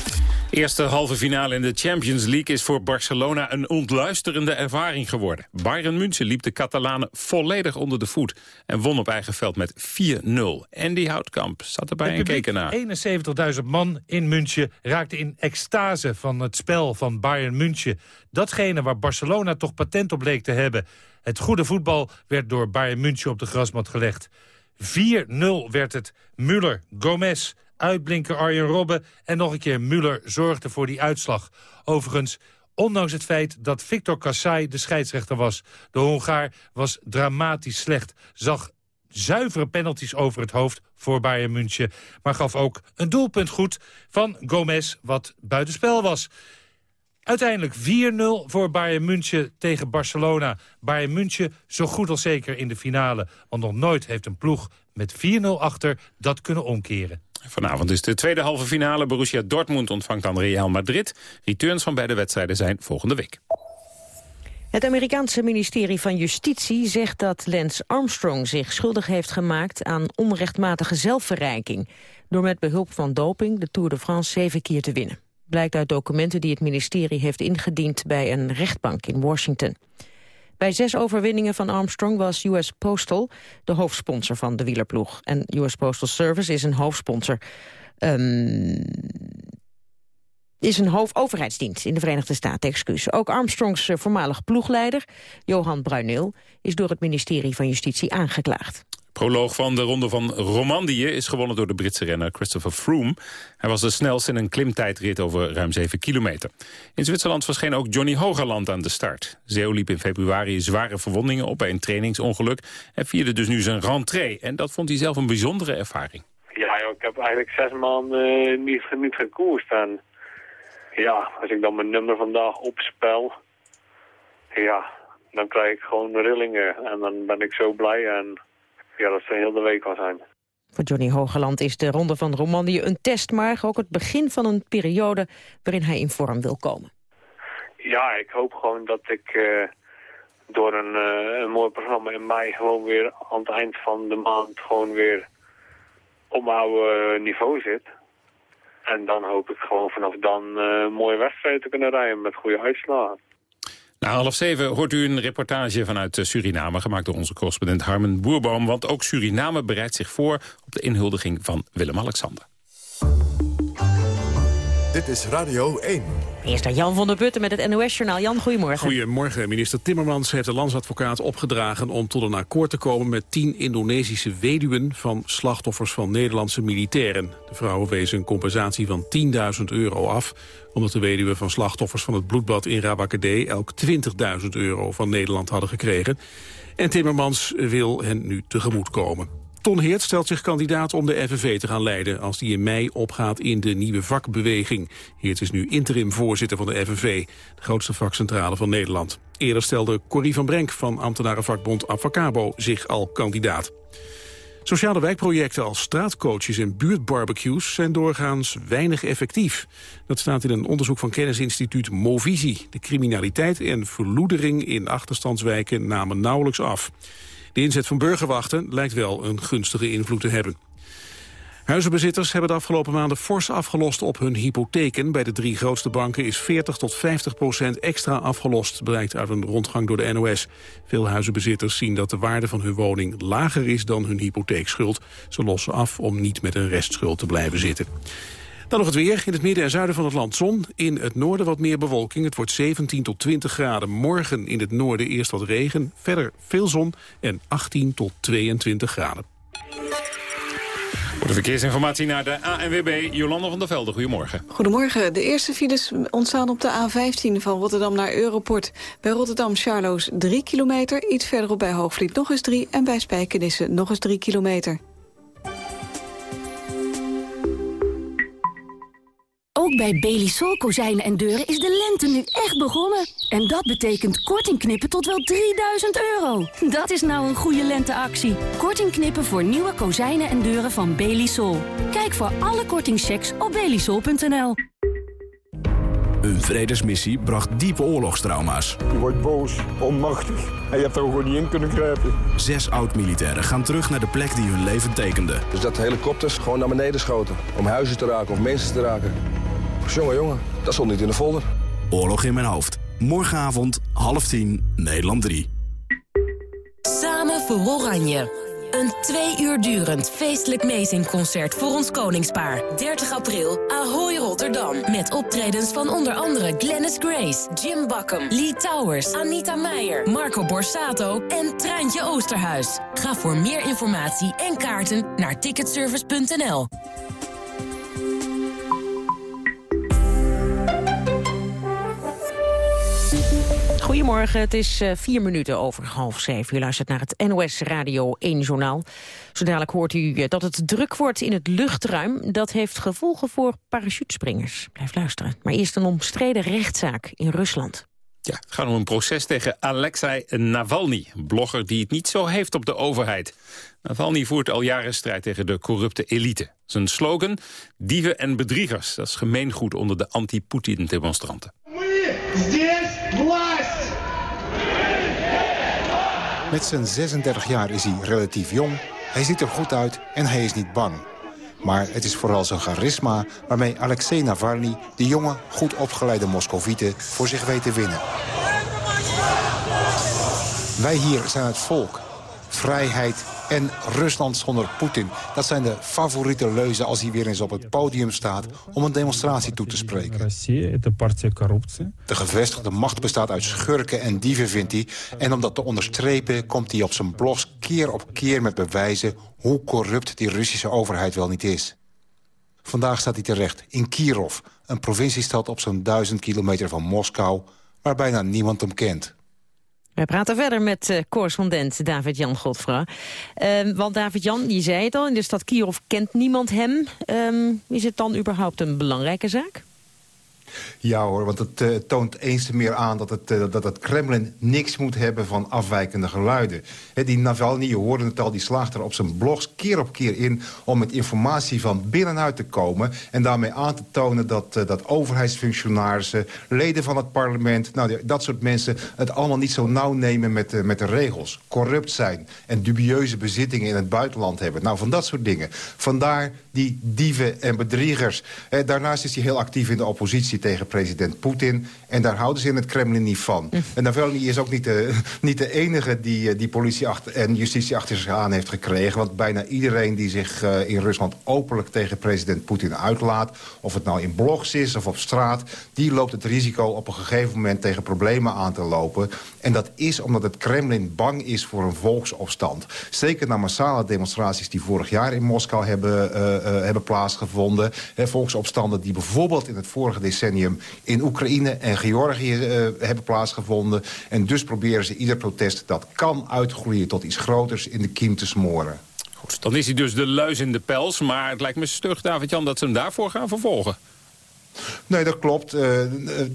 Eerste halve finale in de Champions League is voor Barcelona een ontluisterende ervaring geworden. Bayern München liep de Catalanen volledig onder de voet en won op eigen veld met 4-0. Andy Houtkamp zat erbij en keek ernaar. 71.000 man in München raakte in extase van het spel van Bayern München. Datgene waar Barcelona toch patent op leek te hebben. Het goede voetbal werd door Bayern München op de grasmat gelegd. 4-0 werd het. Müller, Gomez, uitblinker Arjen Robben en nog een keer Müller zorgde voor die uitslag. Overigens, ondanks het feit dat Victor Kassai de scheidsrechter was. De Hongaar was dramatisch slecht, zag zuivere penalties over het hoofd voor Bayern München... maar gaf ook een doelpunt goed van Gomez, wat buitenspel was. Uiteindelijk 4-0 voor Bayern München tegen Barcelona. Bayern München zo goed als zeker in de finale. Want nog nooit heeft een ploeg met 4-0 achter dat kunnen omkeren. Vanavond is de tweede halve finale. Borussia Dortmund ontvangt dan Real Madrid. Returns van beide wedstrijden zijn volgende week. Het Amerikaanse ministerie van Justitie zegt dat Lance Armstrong zich schuldig heeft gemaakt aan onrechtmatige zelfverrijking. Door met behulp van doping de Tour de France zeven keer te winnen. Blijkt uit documenten die het ministerie heeft ingediend bij een rechtbank in Washington. Bij zes overwinningen van Armstrong was US Postal de hoofdsponsor van de wielerploeg. En US Postal Service is een hoofdsponsor. Um, is een hoofdoverheidsdienst in de Verenigde Staten, excuus. Ook Armstrongs eh, voormalig ploegleider, Johan Bruineel... is door het ministerie van Justitie aangeklaagd. Proloog van de Ronde van Romandie is gewonnen door de Britse renner Christopher Froome. Hij was de snelste in een klimtijdrit over ruim 7 kilometer. In Zwitserland verscheen ook Johnny Hogerland aan de start. Zeeuw liep in februari zware verwondingen op bij een trainingsongeluk... en vierde dus nu zijn rentree. En dat vond hij zelf een bijzondere ervaring. Ja, ik heb eigenlijk zes maanden uh, niet, niet gekoerst. En ja, als ik dan mijn nummer vandaag opspel... ja, dan krijg ik gewoon rillingen. En dan ben ik zo blij en ja, dat zou heel de week wel zijn. Voor Johnny Hogeland is de Ronde van Romandie een test... maar ook het begin van een periode waarin hij in vorm wil komen. Ja, ik hoop gewoon dat ik uh, door een, uh, een mooi programma in mei... gewoon weer aan het eind van de maand gewoon weer op mijn oude niveau zit. En dan hoop ik gewoon vanaf dan uh, mooie wedstrijden te kunnen rijden met goede uitslagen. Na half zeven hoort u een reportage vanuit Suriname... gemaakt door onze correspondent Harmen Boerboom. Want ook Suriname bereidt zich voor op de inhuldiging van Willem-Alexander. Dit is Radio 1. Eerst Jan van der Putten met het NOS-journaal. Jan, goedemorgen. Goedemorgen. Minister Timmermans heeft de landsadvocaat opgedragen... om tot een akkoord te komen met tien Indonesische weduwen... van slachtoffers van Nederlandse militairen. De vrouwen wezen een compensatie van 10.000 euro af... omdat de weduwen van slachtoffers van het bloedbad in Rabakadé... elk 20.000 euro van Nederland hadden gekregen. En Timmermans wil hen nu tegemoet komen. Ton Heert stelt zich kandidaat om de FNV te gaan leiden... als die in mei opgaat in de nieuwe vakbeweging. Heert is nu interim voorzitter van de FNV, de grootste vakcentrale van Nederland. Eerder stelde Corrie van Brenk van ambtenarenvakbond Avacabo zich al kandidaat. Sociale wijkprojecten als straatcoaches en buurtbarbecues zijn doorgaans weinig effectief. Dat staat in een onderzoek van kennisinstituut Movisie. De criminaliteit en verloedering in achterstandswijken namen nauwelijks af. De inzet van burgerwachten lijkt wel een gunstige invloed te hebben. Huizenbezitters hebben de afgelopen maanden fors afgelost op hun hypotheken. Bij de drie grootste banken is 40 tot 50 procent extra afgelost, blijkt uit een rondgang door de NOS. Veel huizenbezitters zien dat de waarde van hun woning lager is dan hun hypotheekschuld. Ze lossen af om niet met een restschuld te blijven zitten. Dan nog het weer. In het midden en zuiden van het land zon. In het noorden wat meer bewolking. Het wordt 17 tot 20 graden. Morgen in het noorden eerst wat regen. Verder veel zon en 18 tot 22 graden. Voor de verkeersinformatie naar de ANWB, Jolanda van der Velde. Goedemorgen. Goedemorgen. De eerste files ontstaan op de A15 van Rotterdam naar Europort. Bij Rotterdam-Charloes 3 kilometer, iets verderop bij Hoogvliet nog eens 3... en bij Spijkenisse nog eens 3 kilometer. Ook bij Belisol kozijnen en deuren is de lente nu echt begonnen. En dat betekent korting knippen tot wel 3000 euro. Dat is nou een goede lenteactie. Korting knippen voor nieuwe kozijnen en deuren van Belisol. Kijk voor alle kortingchecks op belisol.nl. Een vredesmissie bracht diepe oorlogstrauma's. Je wordt boos, onmachtig en je hebt er gewoon niet in kunnen grijpen. Zes oud-militairen gaan terug naar de plek die hun leven tekende. Dus dat helikopters gewoon naar beneden schoten. Om huizen te raken of mensen te raken. Jongen, jongen, dat stond niet in de folder. Oorlog in mijn hoofd. Morgenavond, half tien, Nederland 3. Samen voor Oranje. Een twee uur durend feestelijk meezingconcert voor ons koningspaar. 30 april, Ahoy Rotterdam. Met optredens van onder andere Glennis Grace, Jim Bakken, Lee Towers, Anita Meijer, Marco Borsato en Treintje Oosterhuis. Ga voor meer informatie en kaarten naar ticketservice.nl. Goedemorgen, het is uh, vier minuten over half zeven. U luistert naar het NOS Radio 1 Journaal. Zo dadelijk hoort u uh, dat het druk wordt in het luchtruim. Dat heeft gevolgen voor parachutespringers. Blijf luisteren. Maar eerst een omstreden rechtszaak in Rusland. Ja, het gaat om een proces tegen Alexei Navalny, een blogger die het niet zo heeft op de overheid. Navalny voert al jaren strijd tegen de corrupte elite. Zijn slogan, dieven en bedriegers, dat is gemeengoed onder de anti-Poetin-demonstranten. Met zijn 36 jaar is hij relatief jong, hij ziet er goed uit en hij is niet bang. Maar het is vooral zijn charisma waarmee Alexei Navalny... de jonge, goed opgeleide Moscovieten voor zich weet te winnen. Wij hier zijn het volk. Vrijheid, en Rusland zonder Poetin. Dat zijn de favoriete leuzen als hij weer eens op het podium staat... om een demonstratie toe te spreken. De gevestigde macht bestaat uit schurken en dieven, vindt hij. En om dat te onderstrepen komt hij op zijn blogs keer op keer met bewijzen... hoe corrupt die Russische overheid wel niet is. Vandaag staat hij terecht in Kirov, een provinciestad op zo'n duizend kilometer van Moskou... waar bijna niemand hem kent. We praten verder met uh, correspondent David-Jan Godfra. Uh, want David-Jan, je zei het al, in de stad Kirov kent niemand hem. Um, is het dan überhaupt een belangrijke zaak? Ja hoor, want het uh, toont eens te meer aan dat het, uh, dat het Kremlin niks moet hebben van afwijkende geluiden. Die Navalny, je hoorde het al, die slaagt er op zijn blogs keer op keer in... om met informatie van binnenuit te komen... en daarmee aan te tonen dat, uh, dat overheidsfunctionarissen, leden van het parlement... Nou, dat soort mensen het allemaal niet zo nauw nemen met, met de regels. Corrupt zijn en dubieuze bezittingen in het buitenland hebben. Nou, van dat soort dingen. Vandaar die dieven en bedriegers. daarnaast is hij heel actief in de oppositie tegen president Poetin. En daar houden ze in het Kremlin niet van. Hm. En Navalny is ook niet de, <laughs> niet de enige die, eh, die politie achter, en justitie achter zich aan heeft gekregen. Want bijna iedereen die zich uh, in Rusland openlijk tegen president Poetin uitlaat... of het nou in blogs is of op straat... die loopt het risico op een gegeven moment tegen problemen aan te lopen. En dat is omdat het Kremlin bang is voor een volksopstand. Zeker na massale demonstraties die vorig jaar in Moskou hebben, uh, uh, hebben plaatsgevonden. Volksopstanden die bijvoorbeeld in het vorige decennium... in Oekraïne en Georgië hebben plaatsgevonden. En dus proberen ze ieder protest dat kan uitgroeien tot iets groters in de kiem te smoren. Goed, dan is hij dus de luis in de pels. Maar het lijkt me stug, David-Jan, dat ze hem daarvoor gaan vervolgen. Nee, dat klopt. Uh,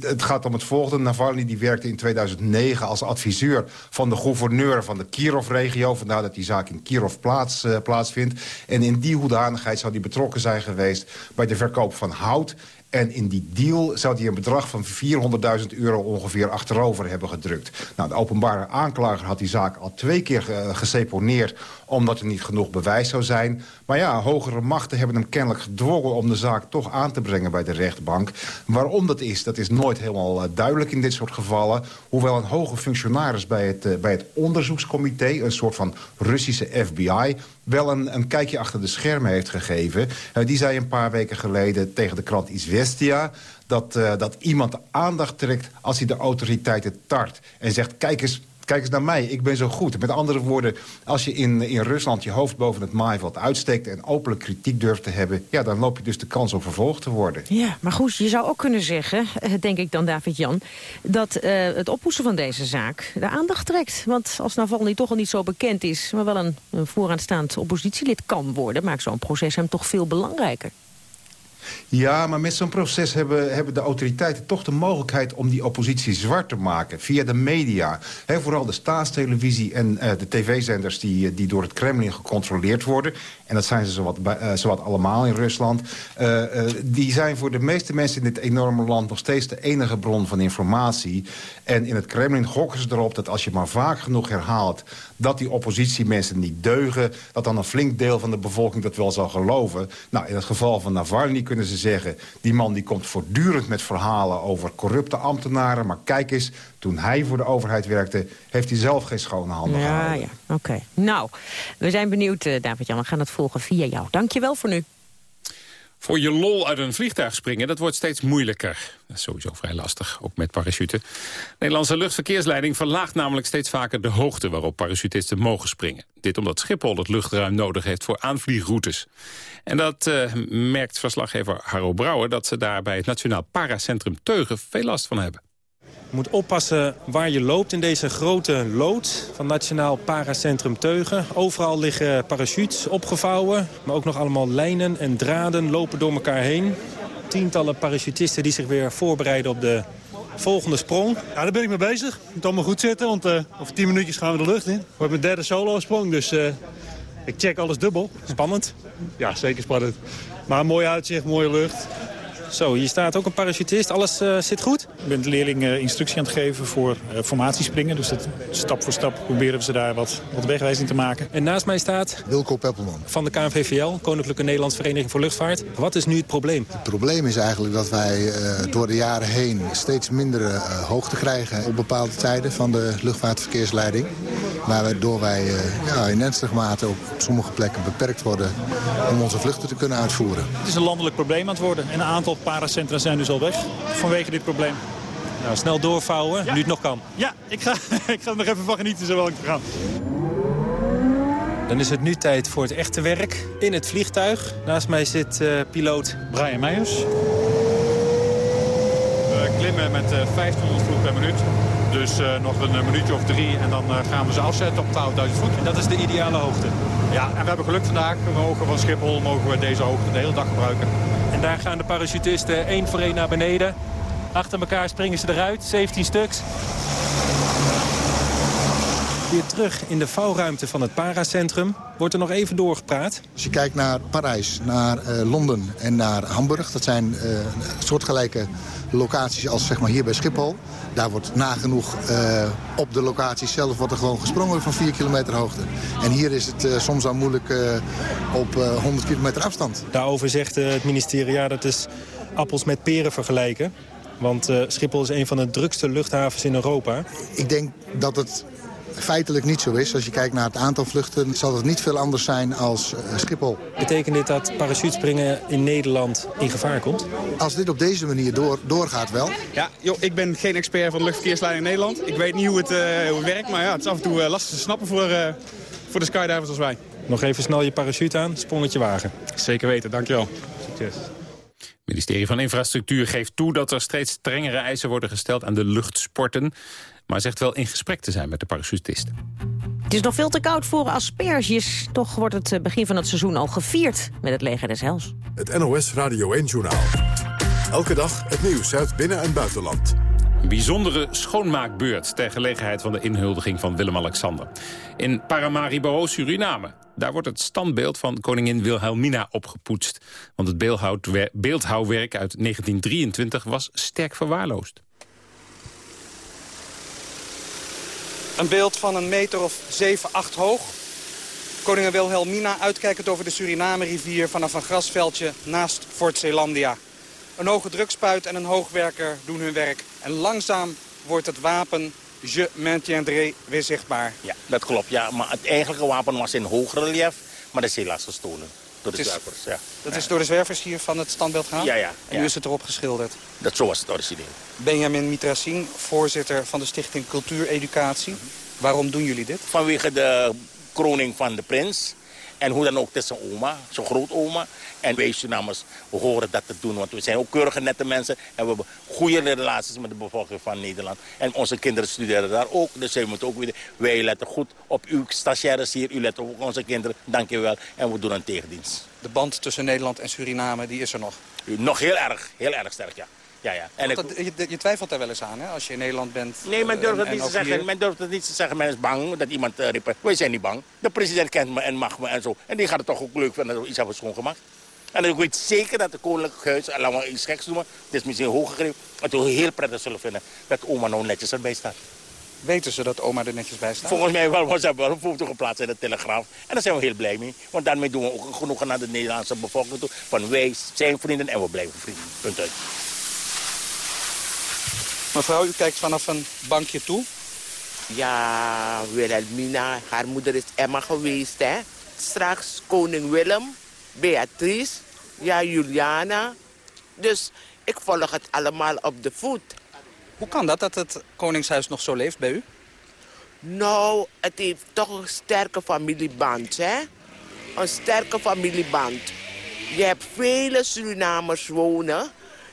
het gaat om het volgende. Navalny die werkte in 2009 als adviseur van de gouverneur van de Kirov-regio. Vandaar dat die zaak in Kirov plaats, uh, plaatsvindt. En in die hoedanigheid zou hij betrokken zijn geweest... bij de verkoop van hout en in die deal zou hij een bedrag van 400.000 euro ongeveer achterover hebben gedrukt. Nou, de openbare aanklager had die zaak al twee keer geseponeerd... omdat er niet genoeg bewijs zou zijn. Maar ja, hogere machten hebben hem kennelijk gedwongen... om de zaak toch aan te brengen bij de rechtbank. Waarom dat is, dat is nooit helemaal duidelijk in dit soort gevallen. Hoewel een hoge functionaris bij het, bij het onderzoekscomité... een soort van Russische FBI wel een, een kijkje achter de schermen heeft gegeven. Uh, die zei een paar weken geleden tegen de krant Izvestia... Dat, uh, dat iemand aandacht trekt als hij de autoriteiten tart. En zegt, kijk eens, kijk eens naar mij, ik ben zo goed. Met andere woorden, als je in, in Rusland je hoofd boven het maaiveld uitsteekt... en openlijk kritiek durft te hebben... ja, dan loop je dus de kans om vervolgd te worden. Ja, maar goed, je zou ook kunnen zeggen, denk ik dan David-Jan... dat uh, het oppoetsen van deze zaak de aandacht trekt. Want als Navalny toch al niet zo bekend is... maar wel een, een vooraanstaand oppositielid kan worden... maakt zo'n proces hem toch veel belangrijker. Ja, maar met zo'n proces hebben, hebben de autoriteiten toch de mogelijkheid... om die oppositie zwart te maken via de media. Vooral de staatstelevisie en uh, de tv-zenders die, die door het Kremlin gecontroleerd worden. En dat zijn ze zowat, uh, zowat allemaal in Rusland. Die zijn voor de meeste mensen in dit enorme land... nog steeds de enige bron van informatie. En in het Kremlin gokken ze erop dat als je maar vaak genoeg herhaalt... dat die oppositiemensen niet deugen... dat dan een flink deel van de bevolking dat wel zal geloven. Nou, in het geval van Navalny kunnen ze zeggen... die man die komt voortdurend met verhalen over corrupte ambtenaren... maar kijk eens, toen hij voor de overheid werkte... heeft hij zelf geen schone handen ja, gehouden. Ja, oké. Nou, we zijn benieuwd, uh, David-Jan. We gaan het volgen via jou. Dank je wel voor nu. Voor je lol uit een vliegtuig springen, dat wordt steeds moeilijker. Is sowieso vrij lastig, ook met parachute. Nederlandse luchtverkeersleiding verlaagt namelijk steeds vaker de hoogte waarop parachutisten mogen springen. Dit omdat Schiphol het luchtruim nodig heeft voor aanvliegroutes. En dat uh, merkt verslaggever Harro Brouwer dat ze daar bij het Nationaal Paracentrum Teugen veel last van hebben. Je moet oppassen waar je loopt in deze grote lood van Nationaal Paracentrum Teugen. Overal liggen parachutes opgevouwen, maar ook nog allemaal lijnen en draden lopen door elkaar heen. Tientallen parachutisten die zich weer voorbereiden op de volgende sprong. Ja, daar ben ik mee bezig. Het moet allemaal goed zitten, want uh, over 10 minuutjes gaan we de lucht in. We hebben mijn derde solo-sprong, dus uh, ik check alles dubbel. Spannend? Ja, zeker spannend. Maar een mooi uitzicht, mooie lucht. Zo, hier staat ook een parachutist. Alles uh, zit goed? Ik ben de leerling uh, instructie aan het geven voor uh, formatiespringen. Dus dat, stap voor stap proberen we ze daar wat, wat wegwijzing te maken. En naast mij staat... Wilco Peppelman. Van de KNVVL, Koninklijke Nederlandse Vereniging voor Luchtvaart. Wat is nu het probleem? Het probleem is eigenlijk dat wij door de jaren heen steeds minder hoogte krijgen... op bepaalde tijden van de luchtvaartverkeersleiding. Waardoor wij ja, in ernstige mate op sommige plekken beperkt worden... om onze vluchten te kunnen uitvoeren. Het is een landelijk probleem aan het worden. En een aantal paracentra zijn dus al weg vanwege dit probleem. Nou, snel doorvouwen, ja. nu het nog kan. Ja, ik ga, <laughs> ik ga er nog even van genieten zo ik ga. Dan is het nu tijd voor het echte werk in het vliegtuig. Naast mij zit uh, piloot Brian Meijers. We klimmen met uh, 1500 voet per minuut. Dus uh, nog een minuutje of drie en dan gaan we ze afzetten op 12.000 voet. En dat is de ideale hoogte? Ja, en we hebben geluk vandaag. We mogen van Schiphol mogen we deze hoogte de hele dag gebruiken. En daar gaan de parachutisten één voor één naar beneden. Achter elkaar springen ze eruit, 17 stuks. Weer terug in de vouwruimte van het Paracentrum wordt er nog even doorgepraat. Als je kijkt naar Parijs, naar uh, Londen en naar Hamburg... dat zijn uh, soortgelijke locaties als zeg maar, hier bij Schiphol. Daar wordt nagenoeg uh, op de locatie zelf wordt er gewoon gesprongen van 4 kilometer hoogte. En hier is het soms al moeilijk op 100 kilometer afstand. Daarover zegt het ministerie, ja dat is appels met peren vergelijken. Want uh, Schiphol is een van de drukste luchthavens in Europa. Ik denk dat het feitelijk niet zo is. Als je kijkt naar het aantal vluchten zal het niet veel anders zijn als uh, Schiphol. Betekent dit dat parachutespringen in Nederland in gevaar komt? Als dit op deze manier door, doorgaat wel. Ja, joh, ik ben geen expert van de luchtverkeersleiding in Nederland. Ik weet niet hoe het, uh, hoe het werkt, maar ja, het is af en toe lastig te snappen voor, voor de skydivers als wij. Nog even snel je parachute aan, sprongetje wagen. Zeker weten, dankjewel. Succes. Het ministerie van Infrastructuur geeft toe dat er steeds strengere eisen worden gesteld aan de luchtsporten. Maar zegt wel in gesprek te zijn met de parachutisten. Het is nog veel te koud voor asperges. Toch wordt het eh, begin van het seizoen al gevierd met het leger des hels. Het NOS Radio 1-journaal. Elke dag het nieuws uit binnen- en buitenland. Een bijzondere schoonmaakbeurt ter gelegenheid van de inhuldiging van Willem-Alexander. In Paramaribo, Suriname. Daar wordt het standbeeld van koningin Wilhelmina opgepoetst. Want het beeldhouwwerk uit 1923 was sterk verwaarloosd. Een beeld van een meter of 7, 8 hoog. Koningin Wilhelmina uitkijkend over de Suriname-rivier vanaf een grasveldje naast Fort Zeelandia. Een hoge drukspuit en een hoogwerker doen hun werk. En langzaam wordt het wapen Je maintiendrai weer zichtbaar. Ja, dat klopt. Ja, maar het eigenlijke wapen was in hoog relief, maar dat is helaas gestolen. Door de is, zwervers, ja. Dat is door de zwervers hier van het standbeeld gehaald? Ja, ja. En nu is het erop geschilderd? Dat, zo was het origineel. Benjamin Mitrassin, voorzitter van de Stichting Cultuureducatie. Waarom doen jullie dit? Vanwege de kroning van de prins. En hoe dan ook tussen oma, zijn grootoma. En wij Surinamers, we horen dat te doen. Want we zijn ook keurige nette mensen. En we hebben goede relaties met de bevolking van Nederland. En onze kinderen studeren daar ook. Dus zij moeten ook weer... Wij letten goed op uw stagiaires hier. U let op onze kinderen. Dank je wel. En we doen een tegendienst. De band tussen Nederland en Suriname, die is er nog? Nog heel erg. Heel erg sterk, ja. Ja, ja. En dat, je, je, twijfelt daar wel eens aan, hè, als je in Nederland bent. Nee, men durft, het niet te zeggen. men durft het niet te zeggen. Men is bang dat iemand uh, riep. Wij zijn niet bang. De president kent me en mag me en zo. En die gaat het toch ook leuk vinden dat we iets hebben schoongemaakt. En ik weet zeker dat de koninklijk huis, laten we iets geks noemen, het is misschien hoog gegrepen, het we heel prettig zullen vinden dat oma nou netjes erbij staat. Weten ze dat oma er netjes bij staat? Volgens mij wel, want ze hebben wel een foto geplaatst in de Telegraaf. En daar zijn we heel blij mee. Want daarmee doen we ook genoeg naar de Nederlandse bevolking toe. Van wij zijn vrienden en we blijven vrienden. Punt uit. Mevrouw, u kijkt vanaf een bankje toe. Ja, Wilhelmina, haar moeder is Emma geweest, hè. Straks koning Willem, Beatrice, ja, Juliana. Dus ik volg het allemaal op de voet. Hoe kan dat, dat het koningshuis nog zo leeft bij u? Nou, het heeft toch een sterke familieband, hè. Een sterke familieband. Je hebt vele Surinamers wonen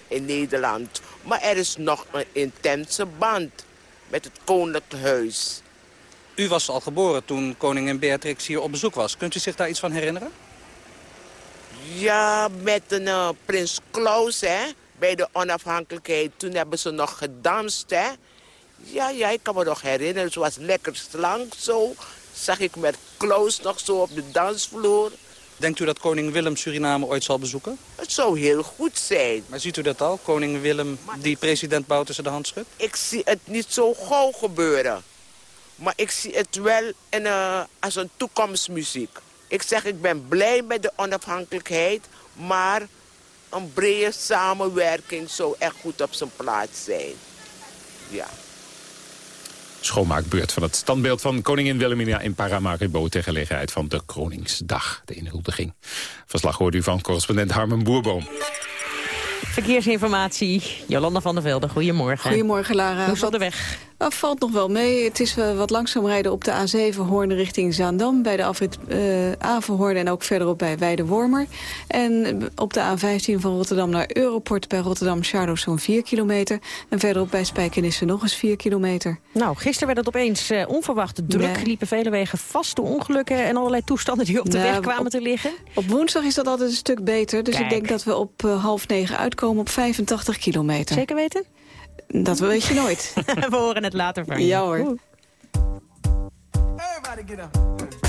in Nederland. Maar er is nog een intense band met het koninklijk huis. U was al geboren toen koningin Beatrix hier op bezoek was. Kunt u zich daar iets van herinneren? Ja, met een uh, prins Klaus, hè. Bij de onafhankelijkheid. Toen hebben ze nog gedanst, hè. Ja, ja, ik kan me nog herinneren. Ze was lekker slank zo. Zag ik met Klaus nog zo op de dansvloer. Denkt u dat koning Willem Suriname ooit zal bezoeken? Het zou heel goed zijn. Maar ziet u dat al, koning Willem die president Bouterse de hand schudt? Ik zie het niet zo gauw gebeuren. Maar ik zie het wel in, uh, als een toekomstmuziek. Ik zeg, ik ben blij met de onafhankelijkheid, maar een brede samenwerking zou echt goed op zijn plaats zijn. Ja schoonmaakbeurt van het standbeeld van koningin Wilhelmina in Paramaribo... ter gelegenheid van de Kroningsdag, de inhuldiging. Verslag hoort u van correspondent Harmen Boerboom. Verkeersinformatie, Jolanda van der Velde, goedemorgen. Goedemorgen, Lara. Hoe is de weg? Dat valt nog wel mee. Het is uh, wat langzaam rijden op de A7 Hoorn richting Zaandam... bij de afrit uh, Averhoorn en ook verderop bij Weidewormer. En op de A15 van Rotterdam naar Europort bij Rotterdam-Charloes zo'n 4 kilometer. En verderop bij Spijkenisse nog eens 4 kilometer. Nou, gisteren werd het opeens uh, onverwacht druk. Nee. Liepen vele wegen vast door ongelukken en allerlei toestanden die op de Nou, weg kwamen op- te liggen. Op woensdag is dat altijd een stuk beter. Dus ik denk dat we op half negen uitkomen op 85 kilometer. Zeker weten? Dat weet je nooit. <laughs> We horen het later van je. Ja hoor. Oeh. If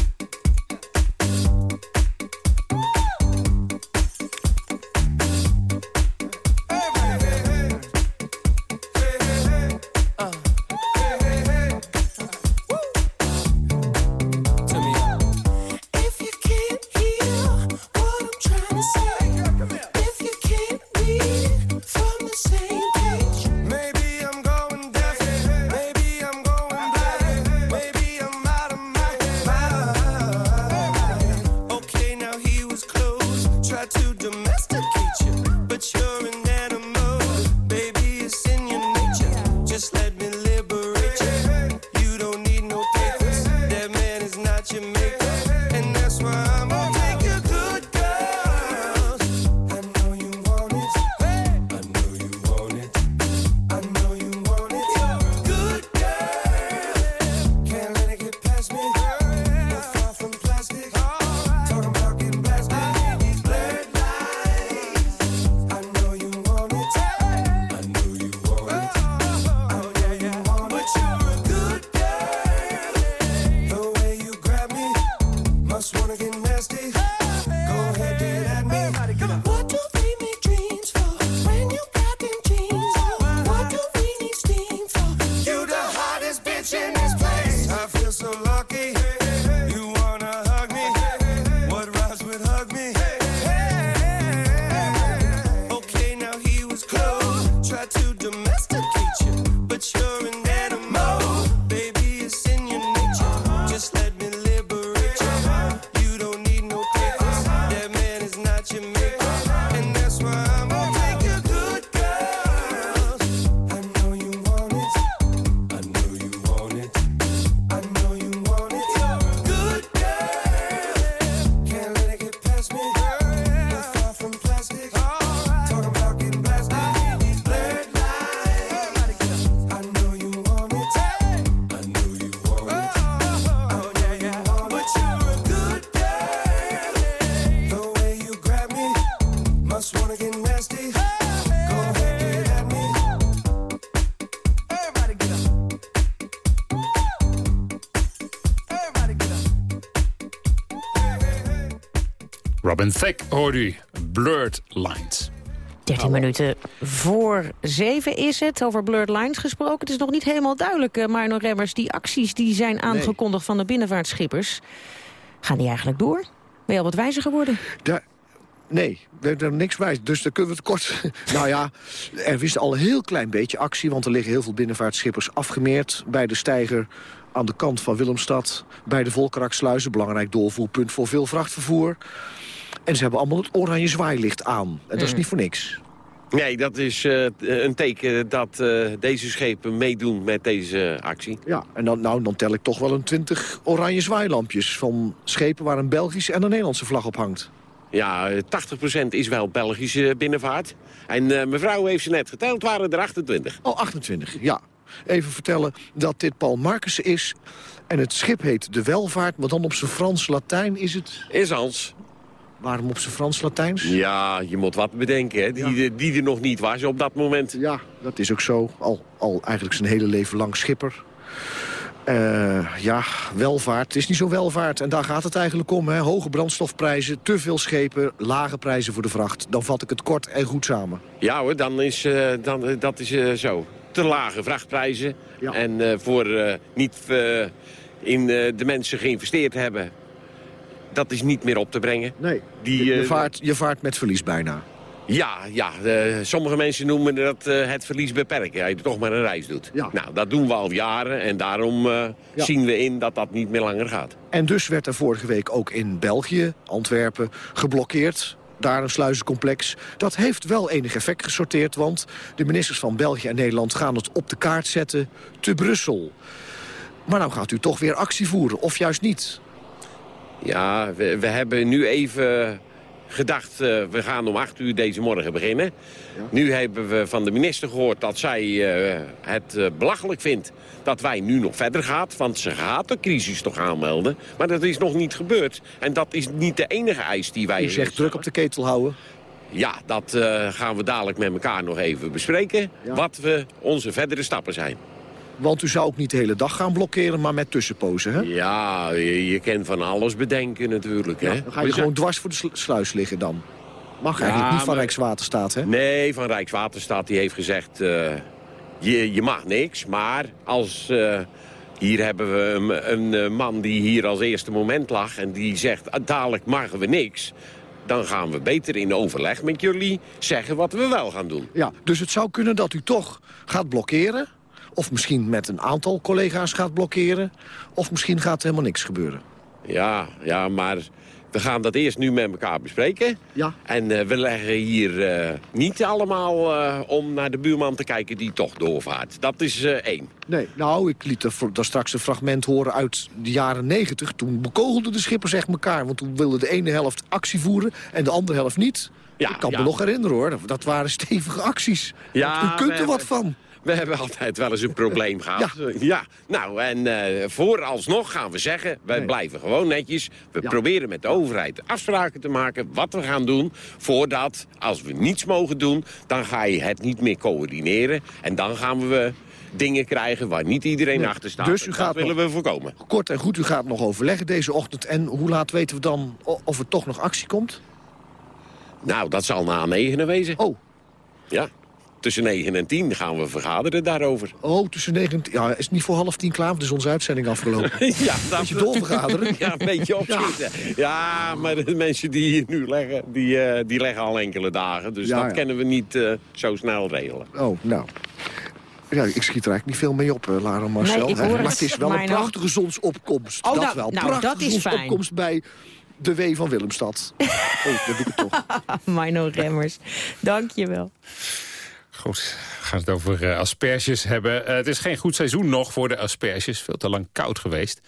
Thicke hoorde u. Blurred Lines. 13 minuten voor 7 is het. Over Blurred Lines gesproken. Het is nog niet helemaal duidelijk, uh, Marno Remmers. Die acties die zijn aangekondigd van de binnenvaartschippers. Gaan die eigenlijk door? Ben je al wat wijzer geworden? Nee, er is niks bij. Dus dan kunnen we het kort... <laughs> nou ja, er is al een heel klein beetje actie... want er liggen heel veel binnenvaartschippers afgemeerd... bij de steiger aan de kant van Willemstad... bij de Volkeraksluizen, belangrijk doorvoerpunt voor veel vrachtvervoer. En ze hebben allemaal het oranje zwaailicht aan. En dat is Mm. niet voor niks. Nee, dat is eh, een teken dat eh, deze schepen meedoen met deze actie. Ja, en dan, nou, dan tel ik toch wel een twintig oranje zwaailampjes... van schepen waar een Belgische en een Nederlandse vlag op hangt. Ja, eh, 80% is wel Belgische binnenvaart. En eh, mevrouw heeft ze net geteld, waren er 28. Oh, 28, ja. Even vertellen dat dit Paul Markussen is. En het schip heet De Welvaart, maar dan op zijn Frans-Latijn is het... Is Hans. Waarom op zijn Frans-Latijns? Ja, je moet wat bedenken, hè. Die, die er nog niet was op dat moment. Ja, dat is ook zo. Al, al eigenlijk zijn hele leven lang schipper. Eh, ja, welvaart. Het is niet zo welvaart. En daar gaat het eigenlijk om. Hè. Hoge brandstofprijzen, te veel schepen, lage prijzen voor de vracht. Dan vat ik het kort en goed samen. Ja hoor, dan is, eh, dan, eh, dat is zo. Te lage vrachtprijzen. En voor niet in de mensen geïnvesteerd hebben... dat is niet meer op te brengen. Nee, Die, je, je eh, vaart, je vaart met verlies bijna. Ja, ja eh, sommige mensen noemen dat eh, het verlies beperken. Als je toch maar een reis doet. Nou, dat doen we al jaren. En daarom Ja. zien we in dat dat niet meer langer gaat. En dus werd er vorige week ook in België, Antwerpen, geblokkeerd. Daar een sluizencomplex. Dat heeft wel enig effect gesorteerd, want de ministers van België en Nederland gaan het op de kaart zetten te Brussel. Maar nou gaat u toch weer actie voeren, of juist niet? Ja, we, we hebben nu even gedacht, eh, we gaan om acht uur deze morgen beginnen. Nu hebben we van de minister gehoord dat zij eh, het eh, belachelijk vindt dat wij nu nog verder gaan. Want ze gaat de crisis toch aanmelden. Maar dat is nog niet gebeurd. En dat is niet de enige eis die wij... U zegt druk op de ketel houden. Ja, dat gaan we dadelijk met elkaar nog even bespreken. Wat we onze verdere stappen zijn. Want u zou ook niet de hele dag gaan blokkeren, maar met tussenpozen, hè? Ja, je, je kan van alles bedenken natuurlijk. hè? Dan ga je We gewoon dwars voor de sl- sluis liggen dan. Mag Ja, eigenlijk niet van maar- Rijkswaterstaat, hè? Nee, van Rijkswaterstaat die heeft gezegd... eh, je, je mag niks, maar als... eh, hier hebben we een, een eh, man die hier als eerste moment lag... en die zegt, "Ah, dadelijk mogen we niks... dan gaan we beter in overleg met jullie zeggen wat we wel gaan doen. Ja, dus het zou kunnen dat u toch gaat blokkeren. Of misschien met een aantal collega's gaat blokkeren. Of misschien gaat er helemaal niks gebeuren. Ja, ja, maar we gaan dat eerst nu met elkaar bespreken. Ja. En eh, we leggen hier eh, niet allemaal eh, om naar de buurman te kijken die toch doorvaart. Dat is één. Nee, nou, ik liet er daar straks een fragment horen uit de jaren negentig. Toen bekogelden de schippers echt elkaar. Want toen wilde de ene helft actie voeren en de andere helft niet. ik kan ja. me nog herinneren, hoor. Dat- waren stevige acties. Ja, u kunt er wat van. We hebben altijd wel eens een probleem gehad. Ja. Nou, en eh, vooralsnog gaan we zeggen... wij blijven gewoon netjes. We proberen met de overheid afspraken te maken... wat we gaan doen, voordat, als we niets mogen doen... dan ga je het niet meer coördineren. En dan gaan we dingen krijgen waar niet iedereen Nee. achter staat. Dus u En gaat dat willen we voorkomen. Kort en goed, u gaat nog overleggen deze ochtend. En hoe laat weten we dan of er toch nog actie komt? Nou, dat zal na negenen wezen. Oh. Ja, tussen 9 en 10 gaan we vergaderen daarover. Oh, tussen negen... en- Ja, is het niet voor half tien klaar? Want is onze uitzending afgelopen. <laughs> ja, dat Beetje doorvergaderen. <laughs> Ja, een beetje opschieten. Ja. maar de mensen die hier nu leggen, die, eh, die leggen al enkele dagen. Dus Ja, dat ja. kunnen we niet eh, zo snel regelen. Oh, nou. Ja, ik schiet er eigenlijk niet veel mee op, eh, Lara en Marcel. Nee, ik hè. hoor maar het, is wel een prachtige zonsopkomst. Oh, dat nou, wel. nou, prachtige dat is fijn. zonsopkomst bij de W van Willemstad. <laughs> oh, dat doe ik toch. Mino Remmers, dank je wel. Goed, we gaan het over eh, asperges hebben. Eh, het is geen goed seizoen nog voor de asperges. Veel te lang koud geweest.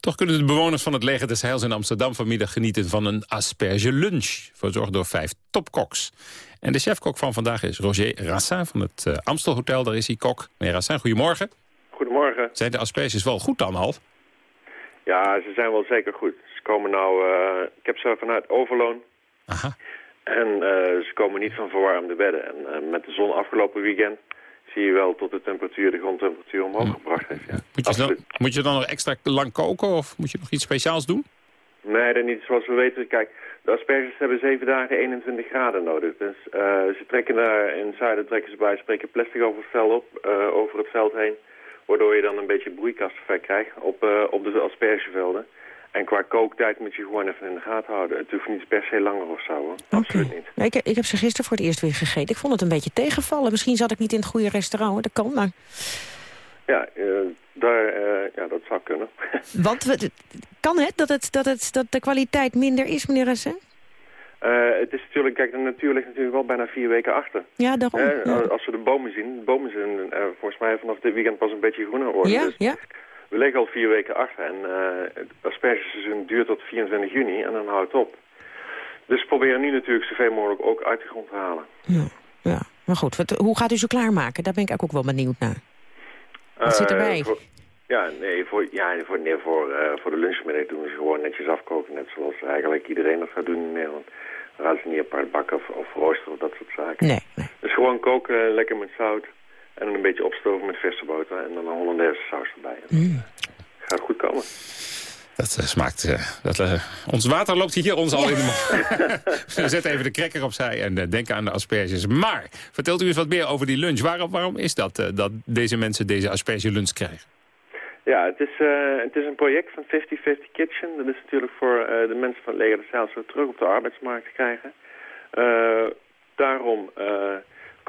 Toch kunnen de bewoners van het Leger des Heils in Amsterdam vanmiddag genieten van een asperge lunch. Verzorgd door vijf topkoks. En de chefkok van vandaag is Roger Rassin van het uh, Amstelhotel. Daar is hij kok. Meneer Rassin, goedemorgen. Goedemorgen. Zijn de asperges wel goed dan al? Ja, ze zijn wel zeker goed. Ze komen nou, ik heb ze vanuit Overloon. Aha. En uh, ze komen niet van verwarmde bedden. En uh, met de zon afgelopen weekend zie je wel tot de temperatuur, de grondtemperatuur omhoog gebracht heeft. Ja. Moet je, dan, moet je dan nog extra lang koken of moet je nog iets speciaals doen? Nee, dat niet. Zoals we weten, kijk, de asperges hebben 7 dagen 21 graden nodig. Dus uh, ze trekken daar in het zuiden trekken ze bij spreken plastic over het veld op, over het veld heen. Waardoor je dan een beetje broeikaseffect krijgt op, op de aspergevelden. En qua kooktijd moet je gewoon even in de gaten houden. Het hoeft niet per se langer of zo, hoor. Absoluut niet. Nee, ik, ik heb ze gisteren voor het eerst weer gegeten. Ik vond het een beetje tegenvallen. Misschien zat ik niet in het goede restaurant, hoor. dat kan, maar... Ja, uh, daar, uh, ja, dat zou kunnen. <laughs> Want we, kan het dat, het dat, het dat de kwaliteit minder is, meneer Rassin? Uh, het is natuurlijk, kijk, de natuur ligt natuurlijk wel bijna vier weken achter. Ja, daarom. Ja. Als we de bomen zien, de bomen zijn volgens mij vanaf dit weekend pas een beetje groener worden. Ja, dus ja. We liggen al vier weken achter en het aspergeseizoen duurt tot 24 juni en dan houdt het op. Dus we proberen nu natuurlijk zoveel mogelijk ook uit de grond te halen. Ja, ja. maar goed, wat, hoe gaat u ze klaarmaken? Daar ben ik ook wel benieuwd naar. Wat zit erbij? Voor, ja, nee, voor, ja, voor, nee, voor, voor de lunchmiddag doen we ze gewoon netjes afkoken. Net zoals eigenlijk iedereen dat gaat doen in Nederland. Gaan ze niet apart bakken of, of roosteren of dat soort zaken. Nee, nee. Dus gewoon koken, lekker met zout. En een beetje opstoven met verse boter. En dan een Hollandaise saus erbij. Mm. Gaat goed komen. Dat uh, smaakt... Uh, dat, uh, ons water loopt hier ons al ja. in de mond. <laughs> We zetten even de cracker opzij en denken aan de asperges. Maar, vertelt u eens wat meer over die lunch. Waarom, waarom is dat, dat deze mensen deze asperge lunch krijgen? Ja, het is, het is een project van 50-50 Kitchen. Dat is natuurlijk voor de mensen van het leger de zo terug op de arbeidsmarkt te krijgen. Uh, daarom uh,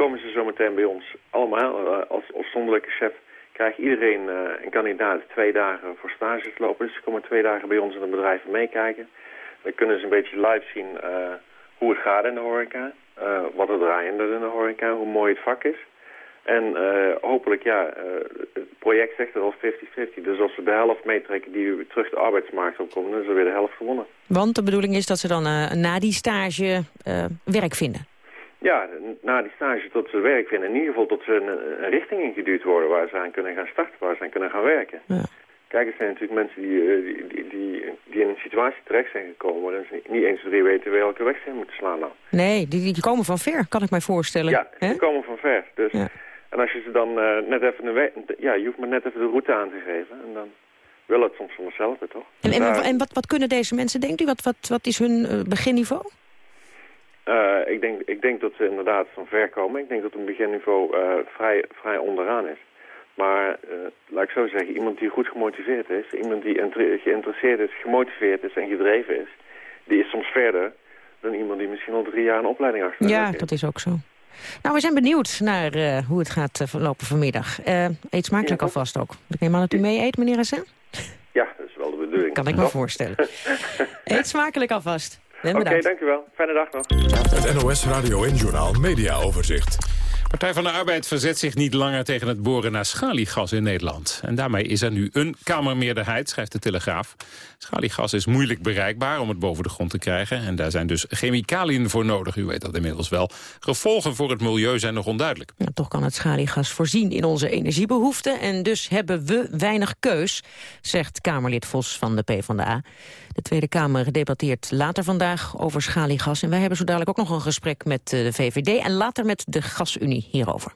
komen ze zometeen bij ons allemaal. Uh, als afzonderlijke chef krijgt iedereen een kandidaat twee dagen voor stage te lopen. Dus ze komen twee dagen bij ons in het bedrijf meekijken. Dan kunnen ze een beetje live zien hoe het gaat in de horeca. wat er draaiende in de horeca, hoe mooi het vak is. En hopelijk, ja, het project zegt er al 50-50. Dus als we de helft meetrekken die weer terug de arbeidsmarkt opkomen, dan is er weer de helft gewonnen. Want de bedoeling is dat ze dan na die stage werk vinden? Ja, na die stage tot ze werk vinden. In ieder geval tot ze een, een richting ingeduwd worden waar ze aan kunnen gaan starten, waar ze aan kunnen gaan werken. Ja. Kijk, er zijn natuurlijk mensen die, die, die, die, in een situatie terecht zijn gekomen... waarin ze niet eens drie weten welke weg ze moeten slaan nou. Nee, die, die komen van ver, kan ik mij voorstellen. Ja, die He? komen van ver. Dus... Ja. En als je ze dan uh, net even weg, ja, je hoeft maar net even de route aan te geven. En dan wil het soms vanzelf, toch? En, en, en wat, wat, kunnen deze mensen, denkt u? Wat, wat, wat is hun uh, beginniveau? Uh, ik, denk, ik denk dat ze inderdaad van ver komen. Ik denk dat hun beginniveau vrij, vrij onderaan is. Maar laat ik zo zeggen, iemand die goed gemotiveerd is... iemand die geïnteresseerd is, gemotiveerd is en gedreven is... die is soms verder dan iemand die misschien al drie jaar een opleiding achter Ja, dat is ook zo. Nou, we zijn benieuwd naar uh, hoe het gaat uh, verlopen vanmiddag. Uh, eet smakelijk ja, alvast ook. Ik neem aan dat u mee eet, meneer Hassan? Ja, dat is wel de bedoeling. Kan ik me voorstellen. <laughs> eet smakelijk alvast. Oké, okay, dank u wel. Fijne dag nog. Het NOS Radio en Journaal Media Overzicht. Partij van de Arbeid verzet zich niet langer tegen het boren naar schaliegas in Nederland. En daarmee is er nu een Kamermeerderheid, schrijft de Telegraaf. Schaliegas is moeilijk bereikbaar om het boven de grond te krijgen. En daar zijn dus chemicaliën voor nodig, u weet dat inmiddels wel. Gevolgen voor het milieu zijn nog onduidelijk. Ja, toch kan het schaliegas voorzien in onze energiebehoeften. En dus hebben we weinig keus, zegt Kamerlid Vos van de PvdA. De Tweede Kamer debatteert later vandaag over schaliegas. En wij hebben zo dadelijk ook nog een gesprek met de VVD... en later met de Gasunie hierover.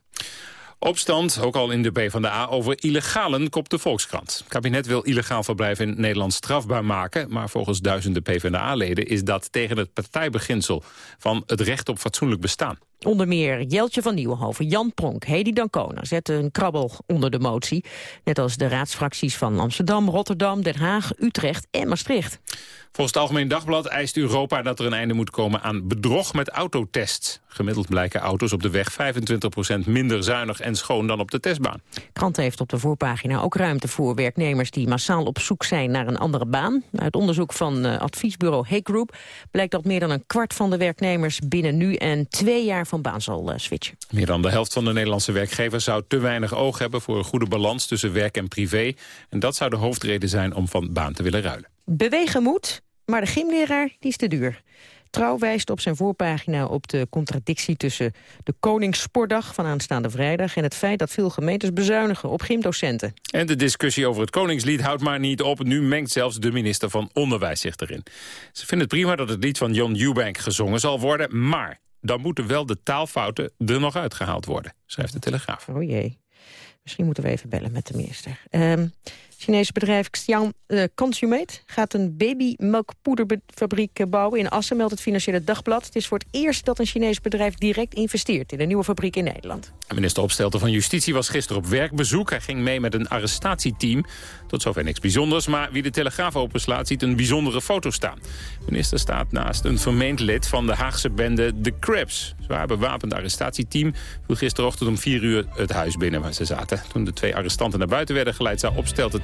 Opstand, ook al in de PvdA, over illegalen kopt de Volkskrant. Het kabinet wil illegaal verblijf in Nederland strafbaar maken... maar volgens duizenden PvdA-leden is dat tegen het partijbeginsel... van het recht op fatsoenlijk bestaan. Onder meer Jeltje van Nieuwenhoven, Jan Pronk, Hedy Dancona zetten een krabbel onder de motie. Net als de raadsfracties van Amsterdam, Rotterdam, Den Haag, Utrecht en Maastricht. Volgens het Algemeen Dagblad eist Europa dat er een einde moet komen aan bedrog met autotests. Gemiddeld blijken auto's op de weg 25% minder zuinig en schoon dan op de testbaan. Krant heeft op de voorpagina ook ruimte voor werknemers die massaal op zoek zijn naar een andere baan. Uit onderzoek van uh, adviesbureau Hay Group blijkt dat meer dan een kwart van de werknemers binnen nu en twee jaar van baan zal uh, switchen. Meer dan de helft van de Nederlandse werkgevers zou te weinig oog hebben voor een goede balans tussen werk en privé. En dat zou de hoofdreden zijn om van baan te willen ruilen. Bewegen moet, maar de gymleraar die is te duur. Trouw wijst op zijn voorpagina op de contradictie tussen de Koningssportdag van aanstaande vrijdag en het feit dat veel gemeentes bezuinigen op gymdocenten. En de discussie over het Koningslied houdt maar niet op. Nu mengt zelfs de minister van Onderwijs zich erin. Ze vinden het prima dat het lied van John Eubank gezongen zal worden, maar dan moeten wel de taalfouten er nog uitgehaald worden, schrijft de Telegraaf. Oh jee. Misschien moeten we even bellen met de minister. Um, Chinese bedrijf Xiang uh, Consumate gaat een babymelkpoederfabriek bouwen in Assen, meldt het Financiële Dagblad. Het is voor het eerst dat een Chinees bedrijf direct investeert in een nieuwe fabriek in Nederland. Minister Opstelten van Justitie was gisteren op werkbezoek. Hij ging mee met een arrestatieteam. Tot zover niks bijzonders, maar wie de Telegraaf openslaat ziet een bijzondere foto staan. De minister staat naast een vermeend lid van de Haagse bende The Crabs. Zwaar bewapend arrestatieteam viel gisterochtend om vier uur het huis binnen waar ze zaten. Toen de twee arrestanten naar buiten werden geleid, zou Opstelten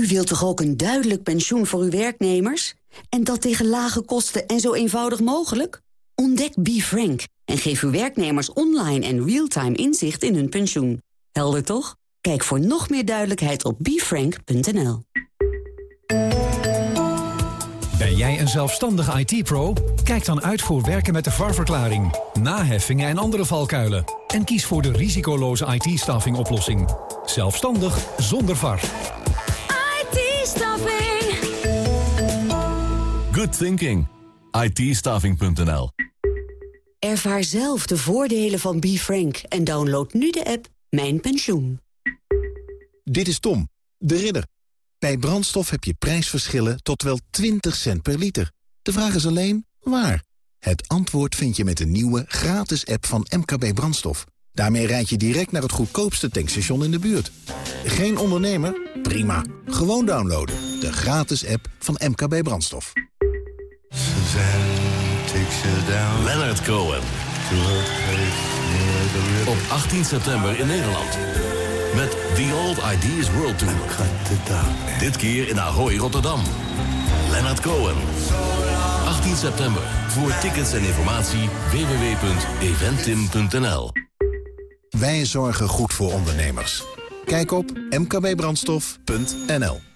U wilt toch ook een duidelijk pensioen voor uw werknemers? En dat tegen lage kosten en zo eenvoudig mogelijk? Ontdek BeFrank en geef uw werknemers online en real-time inzicht in hun pensioen. Helder toch? Kijk voor nog meer duidelijkheid op befrank.nl. Ben jij een zelfstandige IT-pro? Kijk dan uit voor werken met de VAR-verklaring, naheffingen en andere valkuilen. En kies voor de risicoloze IT-staffing oplossing. Zelfstandig zonder VAR. Good thinking. IT-staffing.nl Ervaar zelf de voordelen van BeFrank en download nu de app Mijn Pensioen. Dit is Tom, de ridder. Bij brandstof heb je prijsverschillen tot wel 20 cent per liter. De vraag is alleen, waar? Het antwoord vind je met de nieuwe gratis app van MKB Brandstof. Daarmee rijd je direct naar het goedkoopste tankstation in de buurt. Geen ondernemer? Prima. Gewoon downloaden. De gratis app van MKB Brandstof. Leonard Cohen. Op 18 september in Nederland. Met The Old Ideas World Tour. Dit keer in Ahoy, Rotterdam. Leonard Cohen. 18 september. Voor tickets en informatie www.eventim.nl Wij zorgen goed voor ondernemers. Kijk op mkbbrandstof.nl